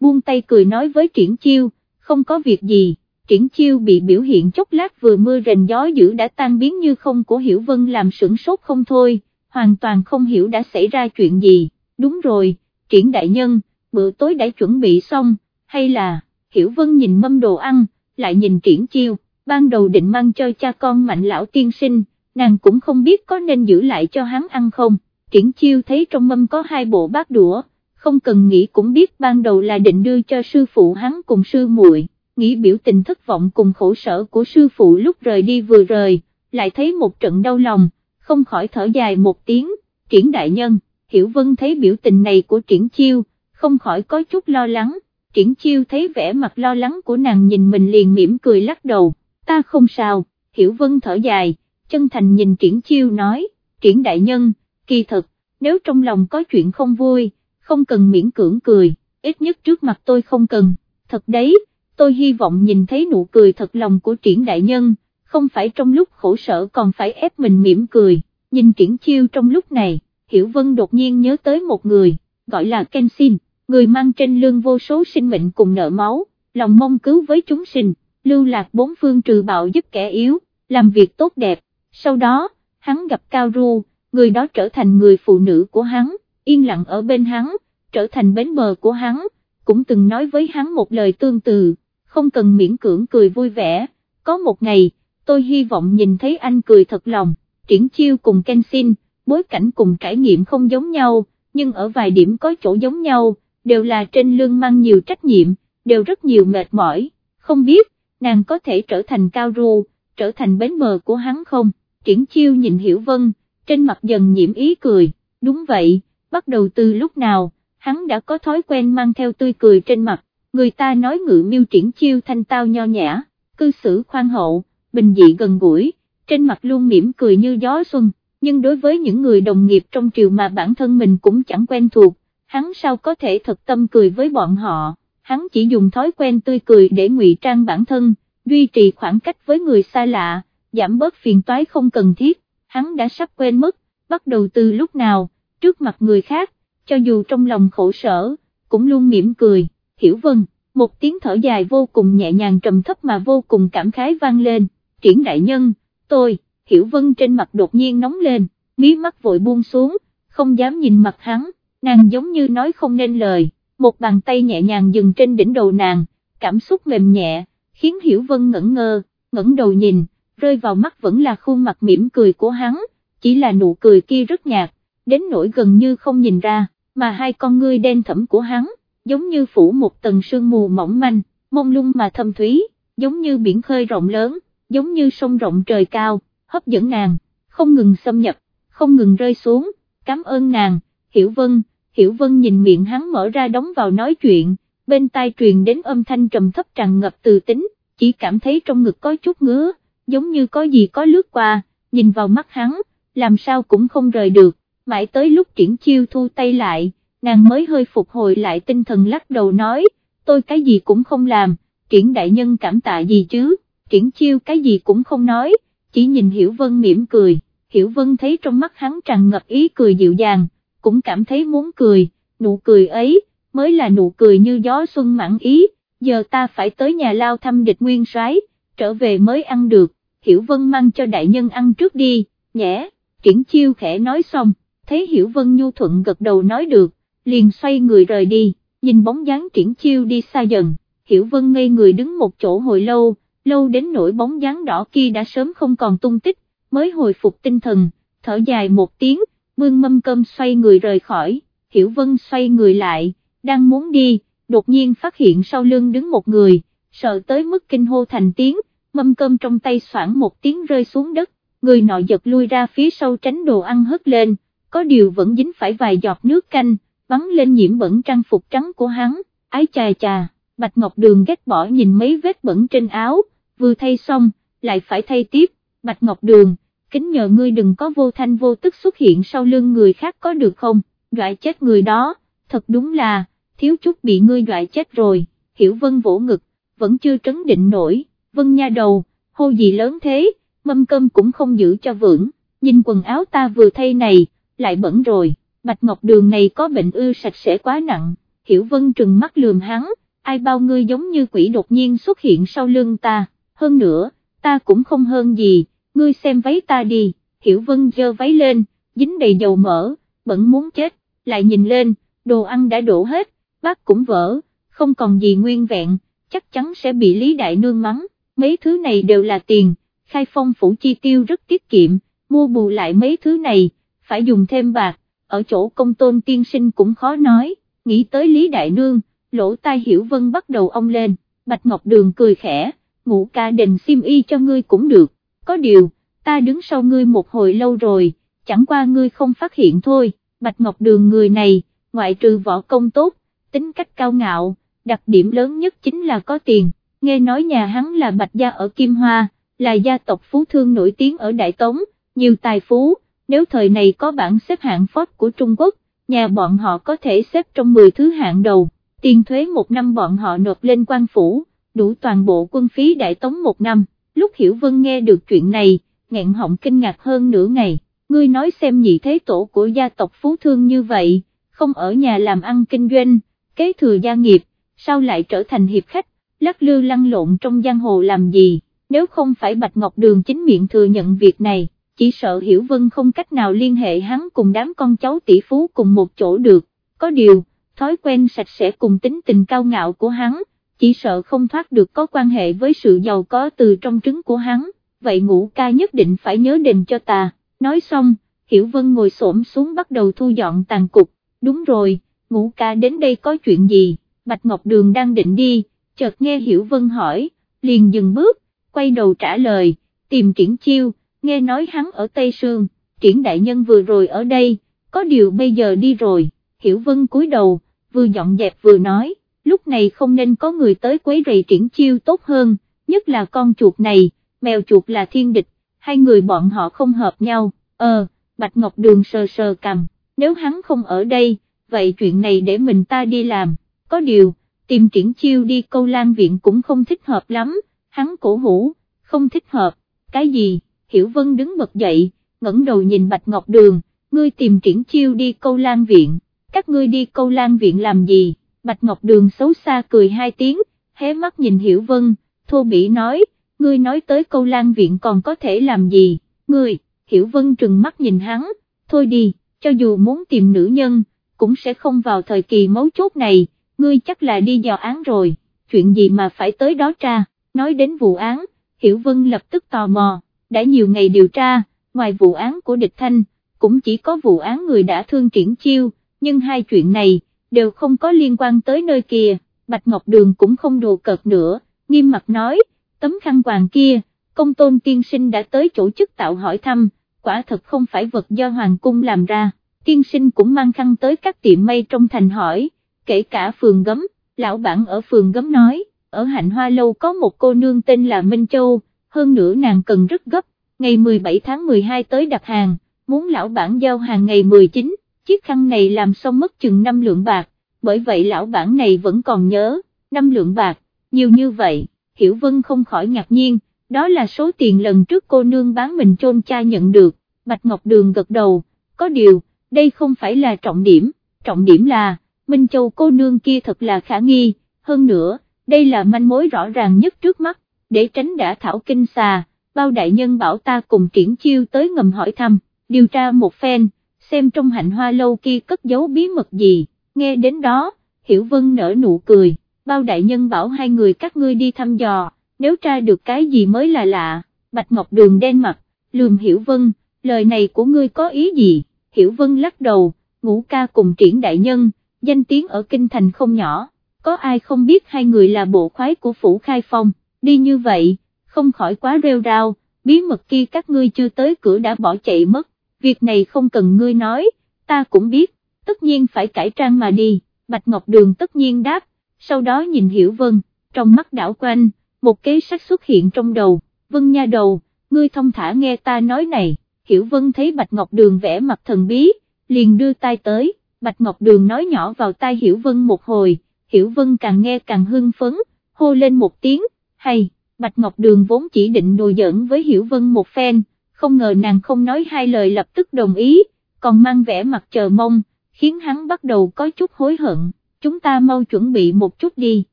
buông tay cười nói với Triển Chiêu, không có việc gì, Triển Chiêu bị biểu hiện chốc lát vừa mưa rền gió dữ đã tan biến như không của Hiểu Vân làm sửng sốt không thôi, hoàn toàn không hiểu đã xảy ra chuyện gì, đúng rồi, Triển Đại Nhân, bữa tối đã chuẩn bị xong, hay là, Hiểu Vân nhìn mâm đồ ăn, lại nhìn Triển Chiêu, ban đầu định mang cho cha con mạnh lão tiên sinh, nàng cũng không biết có nên giữ lại cho hắn ăn không, triển chiêu thấy trong mâm có hai bộ bát đũa, không cần nghĩ cũng biết ban đầu là định đưa cho sư phụ hắn cùng sư muội, nghĩ biểu tình thất vọng cùng khổ sở của sư phụ lúc rời đi vừa rời, lại thấy một trận đau lòng, không khỏi thở dài một tiếng, triển đại nhân, hiểu vân thấy biểu tình này của triển chiêu, không khỏi có chút lo lắng, triển chiêu thấy vẻ mặt lo lắng của nàng nhìn mình liền mỉm cười lắc đầu, ta không sao, hiểu vân thở dài, chân thành nhìn triển chiêu nói, triển đại nhân, kỳ thật, nếu trong lòng có chuyện không vui, không cần miễn cưỡng cười, ít nhất trước mặt tôi không cần, thật đấy, tôi hy vọng nhìn thấy nụ cười thật lòng của triển đại nhân, không phải trong lúc khổ sở còn phải ép mình mỉm cười, nhìn triển chiêu trong lúc này, Hiểu Vân đột nhiên nhớ tới một người, gọi là Kenshin, người mang trên lưng vô số sinh mệnh cùng nợ máu, lòng mong cứu với chúng sinh, lưu lạc bốn phương trừ bạo giúp kẻ yếu, làm việc tốt đẹp, sau đó, hắn gặp Cao Ru, người đó trở thành người phụ nữ của hắn, yên lặng ở bên hắn, trở thành bến bờ của hắn, cũng từng nói với hắn một lời tương tự, không cần miễn cưỡng cười vui vẻ, có một ngày, tôi hy vọng nhìn thấy anh cười thật lòng, triển chiêu cùng Kenshin, bối cảnh cùng trải nghiệm không giống nhau, nhưng ở vài điểm có chỗ giống nhau, đều là trên lương mang nhiều trách nhiệm, đều rất nhiều mệt mỏi, không biết, nàng có thể trở thành cao ru, trở thành bến bờ của hắn không, triển chiêu nhìn Hiểu Vân, trên mặt dần nhiễm ý cười, đúng vậy, bắt đầu từ lúc nào, hắn đã có thói quen mang theo tươi cười trên mặt, người ta nói ngự miêu triển chiêu thanh tao nho nhã, cư xử khoan hậu, bình dị gần gũi, trên mặt luôn mỉm cười như gió xuân, nhưng đối với những người đồng nghiệp trong triều mà bản thân mình cũng chẳng quen thuộc, hắn sao có thể thật tâm cười với bọn họ, hắn chỉ dùng thói quen tươi cười để ngụy trang bản thân, duy trì khoảng cách với người xa lạ, giảm bớt phiền toái không cần thiết, hắn đã sắp quên mất, bắt đầu từ lúc nào, trước mặt người khác, cho dù trong lòng khổ sở, cũng luôn mỉm cười, hiểu vân, một tiếng thở dài vô cùng nhẹ nhàng trầm thấp mà vô cùng cảm khái vang lên, triển đại nhân, tôi, hiểu vân trên mặt đột nhiên nóng lên, mí mắt vội buông xuống, không dám nhìn mặt hắn, nàng giống như nói không nên lời, một bàn tay nhẹ nhàng dừng trên đỉnh đầu nàng, cảm xúc mềm nhẹ, khiến hiểu vân ngẩn ngơ, ngẩng đầu nhìn, rơi vào mắt vẫn là khuôn mặt mỉm cười của hắn, chỉ là nụ cười kia rất nhạt, đến nỗi gần như không nhìn ra, mà hai con ngươi đen thẫm của hắn, giống như phủ một tầng sương mù mỏng manh, mông lung mà thâm thúy, giống như biển khơi rộng lớn, giống như sông rộng trời cao, hấp dẫn nàng, không ngừng xâm nhập, không ngừng rơi xuống, cảm ơn nàng, Hiểu Vân, Hiểu Vân nhìn miệng hắn mở ra đóng vào nói chuyện, bên tai truyền đến âm thanh trầm thấp tràn ngập từ tính, chỉ cảm thấy trong ngực có chút ngứa, giống như có gì có lướt qua, nhìn vào mắt hắn, làm sao cũng không rời được, mãi tới lúc triển chiêu thu tay lại, nàng mới hơi phục hồi lại tinh thần lắc đầu nói, tôi cái gì cũng không làm, triển đại nhân cảm tạ gì chứ, triển chiêu cái gì cũng không nói, chỉ nhìn Hiểu Vân mỉm cười, Hiểu Vân thấy trong mắt hắn tràn ngập ý cười dịu dàng, cũng cảm thấy muốn cười, nụ cười ấy, mới là nụ cười như gió xuân mãn ý, giờ ta phải tới nhà lao thăm địch nguyên soái trở về mới ăn được, Hiểu Vân mang cho đại nhân ăn trước đi, nhẽ, triển chiêu khẽ nói xong, thấy Hiểu Vân nhu thuận gật đầu nói được, liền xoay người rời đi, nhìn bóng dáng triển chiêu đi xa dần, Hiểu Vân ngây người đứng một chỗ hồi lâu, lâu đến nỗi bóng dáng đỏ kia đã sớm không còn tung tích, mới hồi phục tinh thần, thở dài một tiếng, Mương mâm cơm xoay người rời khỏi, Hiểu Vân xoay người lại, đang muốn đi, đột nhiên phát hiện sau lưng đứng một người, sợ tới mức kinh hô thành tiếng, mâm cơm trong tay soảng một tiếng rơi xuống đất, người nọ giật lui ra phía sau tránh đồ ăn hất lên, có điều vẫn dính phải vài giọt nước canh, bắn lên nhiễm bẩn trang phục trắng của hắn, ái chà chà, Bạch Ngọc Đường ghét bỏ nhìn mấy vết bẩn trên áo, vừa thay xong, lại phải thay tiếp, Bạch Ngọc Đường, kính nhờ ngươi đừng có vô thanh vô tức xuất hiện sau lưng người khác có được không, đoại chết người đó, thật đúng là, thiếu chút bị ngươi đoại chết rồi, Hiểu Vân vỗ ngực, vẫn chưa trấn định nổi, Vân nha đầu, hô gì lớn thế, mâm cơm cũng không giữ cho vững, nhìn quần áo ta vừa thay này, lại bẩn rồi, Bạch Ngọc Đường này có bệnh ư sạch sẽ quá nặng, Hiểu Vân trừng mắt lườm hắn, ai bao ngươi giống như quỷ đột nhiên xuất hiện sau lưng ta, hơn nữa, ta cũng không hơn gì, ngươi xem váy ta đi, Hiểu Vân dơ váy lên, dính đầy dầu mỡ, bẩn muốn chết, lại nhìn lên, đồ ăn đã đổ hết, bát cũng vỡ, không còn gì nguyên vẹn, chắc chắn sẽ bị Lý Đại Nương mắng, mấy thứ này đều là tiền, khai phong phủ chi tiêu rất tiết kiệm, mua bù lại mấy thứ này, phải dùng thêm bạc, ở chỗ công tôn tiên sinh cũng khó nói, nghĩ tới Lý Đại Nương, lỗ tai hiểu vân bắt đầu ông lên, Bạch Ngọc Đường cười khẽ, ngũ ca đình xiêm y cho ngươi cũng được, có điều, ta đứng sau ngươi một hồi lâu rồi, chẳng qua ngươi không phát hiện thôi, Bạch Ngọc Đường người này, ngoại trừ võ công tốt, tính cách cao ngạo, đặc điểm lớn nhất chính là có tiền, nghe nói nhà hắn là Bạch Gia ở Kim Hoa, là gia tộc phú thương nổi tiếng ở Đại Tống, nhiều tài phú, nếu thời này có bảng xếp hạng Ford của Trung Quốc, nhà bọn họ có thể xếp trong 10 thứ hạng đầu, tiền thuế một năm bọn họ nộp lên quan phủ, đủ toàn bộ quân phí Đại Tống một năm, lúc Hiểu Vân nghe được chuyện này, nghẹn họng kinh ngạc hơn nửa ngày, ngươi nói xem nhị thế tổ của gia tộc phú thương như vậy, không ở nhà làm ăn kinh doanh, kế thừa gia nghiệp, sao lại trở thành hiệp khách, lắc lư lăn lộn trong giang hồ làm gì, nếu không phải Bạch Ngọc Đường chính miệng thừa nhận việc này, chỉ sợ Hiểu Vân không cách nào liên hệ hắn cùng đám con cháu tỷ phú cùng một chỗ được, có điều, thói quen sạch sẽ cùng tính tình cao ngạo của hắn, chỉ sợ không thoát được có quan hệ với sự giàu có từ trong trứng của hắn, vậy ngũ ca nhất định phải nhớ đền cho ta, nói xong, Hiểu Vân ngồi xổm xuống bắt đầu thu dọn tàn cục, đúng rồi, ngũ ca đến đây có chuyện gì, Bạch Ngọc Đường đang định đi, chợt nghe Hiểu Vân hỏi, liền dừng bước, quay đầu trả lời, tìm triển chiêu, nghe nói hắn ở Tây Sương, triển đại nhân vừa rồi ở đây, có điều bây giờ đi rồi, Hiểu Vân cúi đầu, vừa dọn dẹp vừa nói, lúc này không nên có người tới quấy rầy triển chiêu tốt hơn, nhất là con chuột này, mèo chuột là thiên địch, hai người bọn họ không hợp nhau, ờ, Bạch Ngọc Đường sờ sờ cầm, nếu hắn không ở đây, vậy chuyện này để mình ta đi làm, có điều, tìm triển chiêu đi câu lan viện cũng không thích hợp lắm, hắn cổ hủ, không thích hợp, cái gì, Hiểu Vân đứng bật dậy, ngẩng đầu nhìn Bạch Ngọc Đường, ngươi tìm triển chiêu đi câu lan viện, các ngươi đi câu lan viện làm gì, Bạch Ngọc Đường xấu xa cười hai tiếng, hé mắt nhìn Hiểu Vân, thô bỉ nói, ngươi nói tới câu lan viện còn có thể làm gì, ngươi, Hiểu Vân trừng mắt nhìn hắn, thôi đi, cho dù muốn tìm nữ nhân, cũng sẽ không vào thời kỳ mấu chốt này, ngươi chắc là đi dò án rồi, chuyện gì mà phải tới đó tra, nói đến vụ án, Hiểu Vân lập tức tò mò, đã nhiều ngày điều tra, ngoài vụ án của địch thanh, cũng chỉ có vụ án người đã thương triển chiêu, nhưng hai chuyện này, đều không có liên quan tới nơi kia, Bạch Ngọc Đường cũng không đùa cợt nữa, nghiêm mặt nói, tấm khăn quàng kia, công tôn tiên sinh đã tới chỗ chức tạo hỏi thăm, quả thật không phải vật do Hoàng cung làm ra, tiên sinh cũng mang khăn tới các tiệm mây trong thành hỏi, kể cả phường gấm, lão bản ở phường gấm nói, ở hạnh hoa lâu có một cô nương tên là Minh Châu, hơn nữa nàng cần rất gấp, ngày 17 tháng 12 tới đặt hàng, muốn lão bản giao hàng ngày 19, chiếc khăn này làm xong mất chừng 5 lượng bạc, bởi vậy lão bản này vẫn còn nhớ, 5 lượng bạc, nhiều như vậy, Hiểu Vân không khỏi ngạc nhiên, đó là số tiền lần trước cô nương bán mình chôn cha nhận được, Bạch Ngọc Đường gật đầu, có điều, đây không phải là trọng điểm, trọng điểm là, Minh Châu cô nương kia thật là khả nghi, hơn nữa, đây là manh mối rõ ràng nhất trước mắt, để tránh đã thảo kinh xà, bao đại nhân bảo ta cùng triển chiêu tới ngầm hỏi thăm, điều tra một phen, xem trong hạnh hoa lâu kia cất giấu bí mật gì, nghe đến đó, Hiểu Vân nở nụ cười, bao đại nhân bảo hai người các ngươi đi thăm dò, nếu tra được cái gì mới là lạ, Bạch Ngọc Đường đen mặt, lườm Hiểu Vân, lời này của ngươi có ý gì, Hiểu Vân lắc đầu, ngũ ca cùng triển đại nhân, danh tiếng ở kinh thành không nhỏ, có ai không biết hai người là bộ khoái của phủ khai phong, đi như vậy, không khỏi quá rêu rao, bí mật kia các ngươi chưa tới cửa đã bỏ chạy mất, việc này không cần ngươi nói, ta cũng biết, tất nhiên phải cải trang mà đi, Bạch Ngọc Đường tất nhiên đáp, sau đó nhìn Hiểu Vân, trong mắt đảo quanh, một kế sách xuất hiện trong đầu, Vân nha đầu, ngươi thông thả nghe ta nói này, Hiểu Vân thấy Bạch Ngọc Đường vẽ mặt thần bí, liền đưa tay tới, Bạch Ngọc Đường nói nhỏ vào tai Hiểu Vân một hồi, Hiểu Vân càng nghe càng hưng phấn, hô lên một tiếng, hay, Bạch Ngọc Đường vốn chỉ định đùa giỡn với Hiểu Vân một phen, không ngờ nàng không nói hai lời lập tức đồng ý, còn mang vẻ mặt chờ mong, khiến hắn bắt đầu có chút hối hận, chúng ta mau chuẩn bị một chút đi,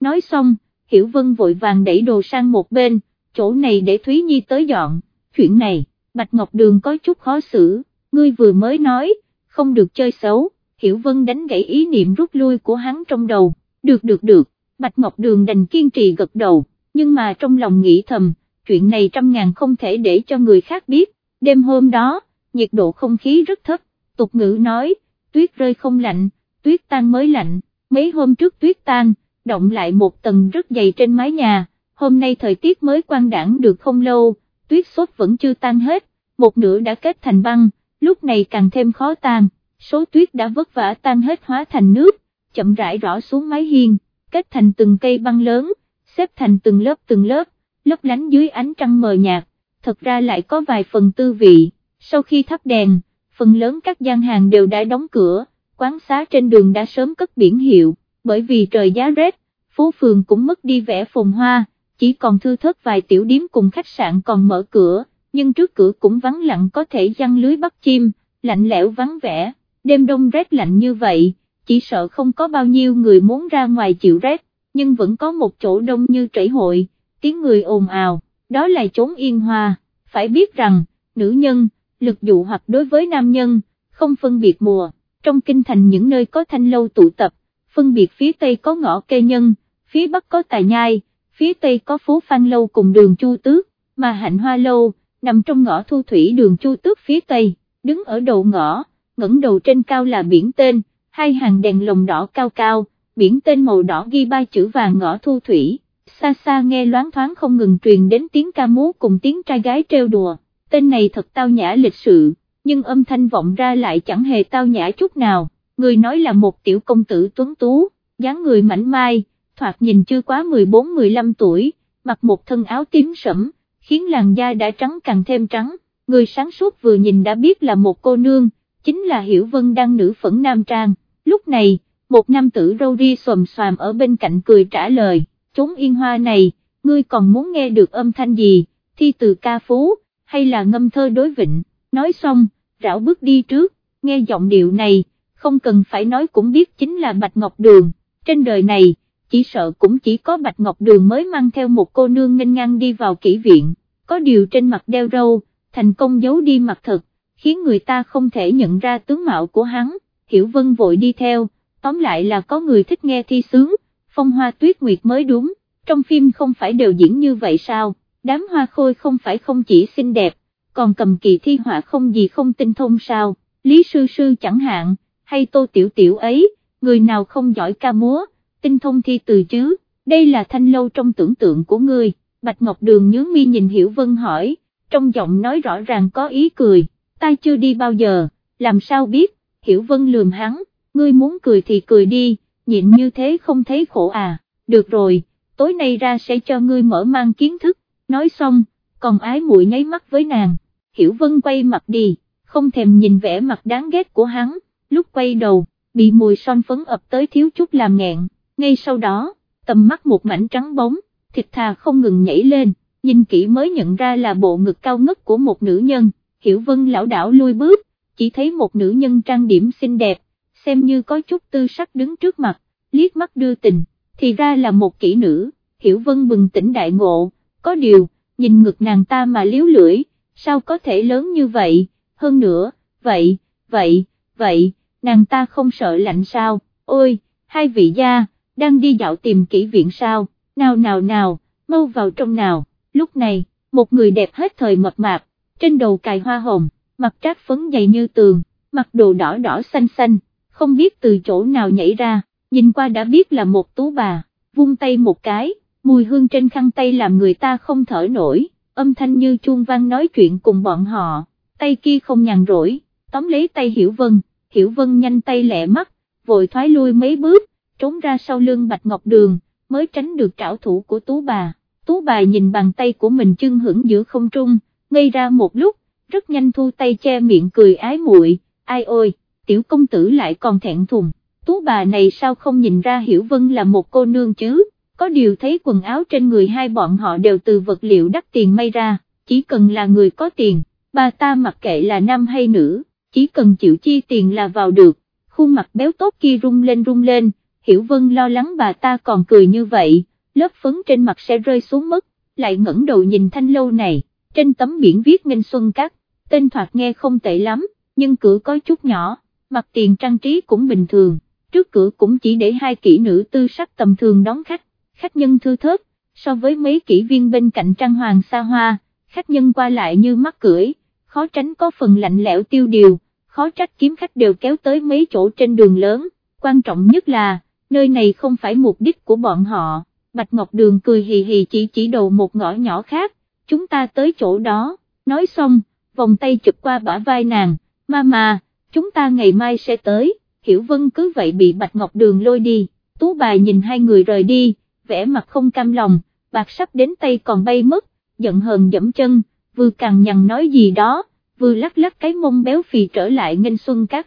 nói xong, Hiểu Vân vội vàng đẩy đồ sang một bên, chỗ này để Thúy Nhi tới dọn, chuyện này, Bạch Ngọc Đường có chút khó xử, ngươi vừa mới nói, không được chơi xấu, Hiểu Vân đánh gãy ý niệm rút lui của hắn trong đầu, được được được, Bạch Ngọc Đường đành kiên trì gật đầu, nhưng mà trong lòng nghĩ thầm, chuyện này trăm ngàn không thể để cho người khác biết, đêm hôm đó, nhiệt độ không khí rất thấp, tục ngữ nói, tuyết rơi không lạnh, tuyết tan mới lạnh, mấy hôm trước tuyết tan, động lại một tầng rất dày trên mái nhà, hôm nay thời tiết mới quan đảng được không lâu, tuyết sốt vẫn chưa tan hết, một nửa đã kết thành băng, lúc này càng thêm khó tan, số tuyết đã vất vả tan hết hóa thành nước, chậm rãi rõ xuống mái hiên, kết thành từng cây băng lớn, xếp thành từng lớp từng lớp, lấp lánh dưới ánh trăng mờ nhạt, thật ra lại có vài phần tư vị, sau khi thắp đèn, phần lớn các gian hàng đều đã đóng cửa, quán xá trên đường đã sớm cất biển hiệu, bởi vì trời giá rét, phố phường cũng mất đi vẻ phồn hoa, chỉ còn thư thớt vài tiểu điếm cùng khách sạn còn mở cửa, nhưng trước cửa cũng vắng lặng có thể giăng lưới bắt chim, lạnh lẽo vắng vẻ, đêm đông rét lạnh như vậy, chỉ sợ không có bao nhiêu người muốn ra ngoài chịu rét, nhưng vẫn có một chỗ đông như trảy hội, tiếng người ồn ào, đó là chốn yên hoa, phải biết rằng, nữ nhân, lực dụ hoặc đối với nam nhân, không phân biệt mùa, trong kinh thành những nơi có thanh lâu tụ tập, phân biệt phía tây có ngõ cây nhân, phía bắc có tài nhai, phía tây có phố phan lâu cùng đường chu tước, mà hạnh hoa lâu, nằm trong ngõ thu thủy đường chu tước phía tây, đứng ở đầu ngõ, ngẩng đầu trên cao là biển tên, hai hàng đèn lồng đỏ cao cao, biển tên màu đỏ ghi ba chữ vàng ngõ thu thủy, xa xa nghe loáng thoáng không ngừng truyền đến tiếng ca múa cùng tiếng trai gái trêu đùa, tên này thật tao nhã lịch sự, nhưng âm thanh vọng ra lại chẳng hề tao nhã chút nào, người nói là một tiểu công tử tuấn tú, dáng người mảnh mai, thoạt nhìn chưa quá 14-15 tuổi, mặc một thân áo tím sẫm, khiến làn da đã trắng càng thêm trắng, người sáng suốt vừa nhìn đã biết là một cô nương, chính là Hiểu Vân đang nữ phẫn nam trang, lúc này, một nam tử râu ri xòm xoàm ở bên cạnh cười trả lời, chốn yên hoa này, ngươi còn muốn nghe được âm thanh gì, thi từ ca phú, hay là ngâm thơ đối vịnh, nói xong, rảo bước đi trước, nghe giọng điệu này, không cần phải nói cũng biết chính là Bạch Ngọc Đường, trên đời này, chỉ sợ cũng chỉ có Bạch Ngọc Đường mới mang theo một cô nương nghênh ngang đi vào kỹ viện, có điều trên mặt đeo râu, thành công giấu đi mặt thật, khiến người ta không thể nhận ra tướng mạo của hắn, Hiểu Vân vội đi theo, tóm lại là có người thích nghe thi sướng, phong hoa tuyết nguyệt mới đúng, trong phim không phải đều diễn như vậy sao, đám hoa khôi không phải không chỉ xinh đẹp, còn cầm kỳ thi họa không gì không tinh thông sao, Lý Sư Sư chẳng hạn, hay Tô Tiểu Tiểu ấy, người nào không giỏi ca múa, tinh thông thi từ chứ, đây là thanh lâu trong tưởng tượng của ngươi, Bạch Ngọc Đường nhướng mi nhìn Hiểu Vân hỏi, trong giọng nói rõ ràng có ý cười, ta chưa đi bao giờ, làm sao biết, Hiểu Vân lườm hắn, ngươi muốn cười thì cười đi, nhịn như thế không thấy khổ à, được rồi, tối nay ra sẽ cho ngươi mở mang kiến thức, nói xong, còn ái muội nháy mắt với nàng, Hiểu Vân quay mặt đi, không thèm nhìn vẻ mặt đáng ghét của hắn, lúc quay đầu, bị mùi son phấn ập tới thiếu chút làm nghẹn, ngay sau đó, tầm mắt một mảnh trắng bóng, thịt thà không ngừng nhảy lên, nhìn kỹ mới nhận ra là bộ ngực cao ngất của một nữ nhân, Hiểu Vân lão đảo lui bước, chỉ thấy một nữ nhân trang điểm xinh đẹp, xem như có chút tư sắc đứng trước mặt, liếc mắt đưa tình, thì ra là một kỹ nữ, Hiểu Vân bừng tỉnh đại ngộ, có điều, nhìn ngực nàng ta mà liếu lưỡi, sao có thể lớn như vậy, hơn nữa, vậy, vậy, vậy, nàng ta không sợ lạnh sao, ôi, hai vị gia, đang đi dạo tìm kỹ viện sao, nào nào nào, mau vào trong nào, lúc này, một người đẹp hết thời mập mạp, trên đầu cài hoa hồng, mặt trát phấn dày như tường, mặc đồ đỏ đỏ xanh xanh, không biết từ chỗ nào nhảy ra, nhìn qua đã biết là một tú bà, vung tay một cái, mùi hương trên khăn tay làm người ta không thở nổi, âm thanh như chuông vang nói chuyện cùng bọn họ, tay kia không nhàn rỗi, tóm lấy tay Hiểu Vân, Hiểu Vân nhanh tay lẹ mắt, vội thoái lui mấy bước, trốn ra sau lưng Bạch Ngọc Đường, mới tránh được trảo thủ của Tú bà. Tú bà nhìn bàn tay của mình chưng hưởng giữa không trung, ngây ra một lúc, rất nhanh thu tay che miệng cười ái muội, ai ôi, tiểu công tử lại còn thẹn thùng, Tú bà này sao không nhìn ra Hiểu Vân là một cô nương chứ, có điều thấy quần áo trên người hai bọn họ đều từ vật liệu đắt tiền may ra, chỉ cần là người có tiền, bà ta mặc kệ là nam hay nữ, chỉ cần chịu chi tiền là vào được, khuôn mặt béo tốt kia rung lên rung lên, Hiểu Vân lo lắng bà ta còn cười như vậy, lớp phấn trên mặt sẽ rơi xuống mất, lại ngẩng đầu nhìn thanh lâu này, trên tấm biển viết Nghênh Xuân Cát, tên thoạt nghe không tệ lắm, nhưng cửa có chút nhỏ, mặt tiền trang trí cũng bình thường, trước cửa cũng chỉ để hai kỹ nữ tư sắc tầm thường đón khách, khách nhân thư thớt, so với mấy kỹ viên bên cạnh trang hoàng xa hoa, khách nhân qua lại như mắt cưỡi, khó tránh có phần lạnh lẽo tiêu điều, khó trách kiếm khách đều kéo tới mấy chỗ trên đường lớn, quan trọng nhất là, nơi này không phải mục đích của bọn họ, Bạch Ngọc Đường cười hì hì chỉ chỉ đầu một ngõ nhỏ khác, chúng ta tới chỗ đó, nói xong, vòng tay chụp qua bả vai nàng, ma mà, chúng ta ngày mai sẽ tới, Hiểu Vân cứ vậy bị Bạch Ngọc Đường lôi đi, tú bà nhìn hai người rời đi, vẻ mặt không cam lòng, bạc sắp đến tay còn bay mất, giận hờn dẫm chân, vừa càng nhằn nói gì đó, vừa lắc lắc cái mông béo phì trở lại nghênh xuân cắt.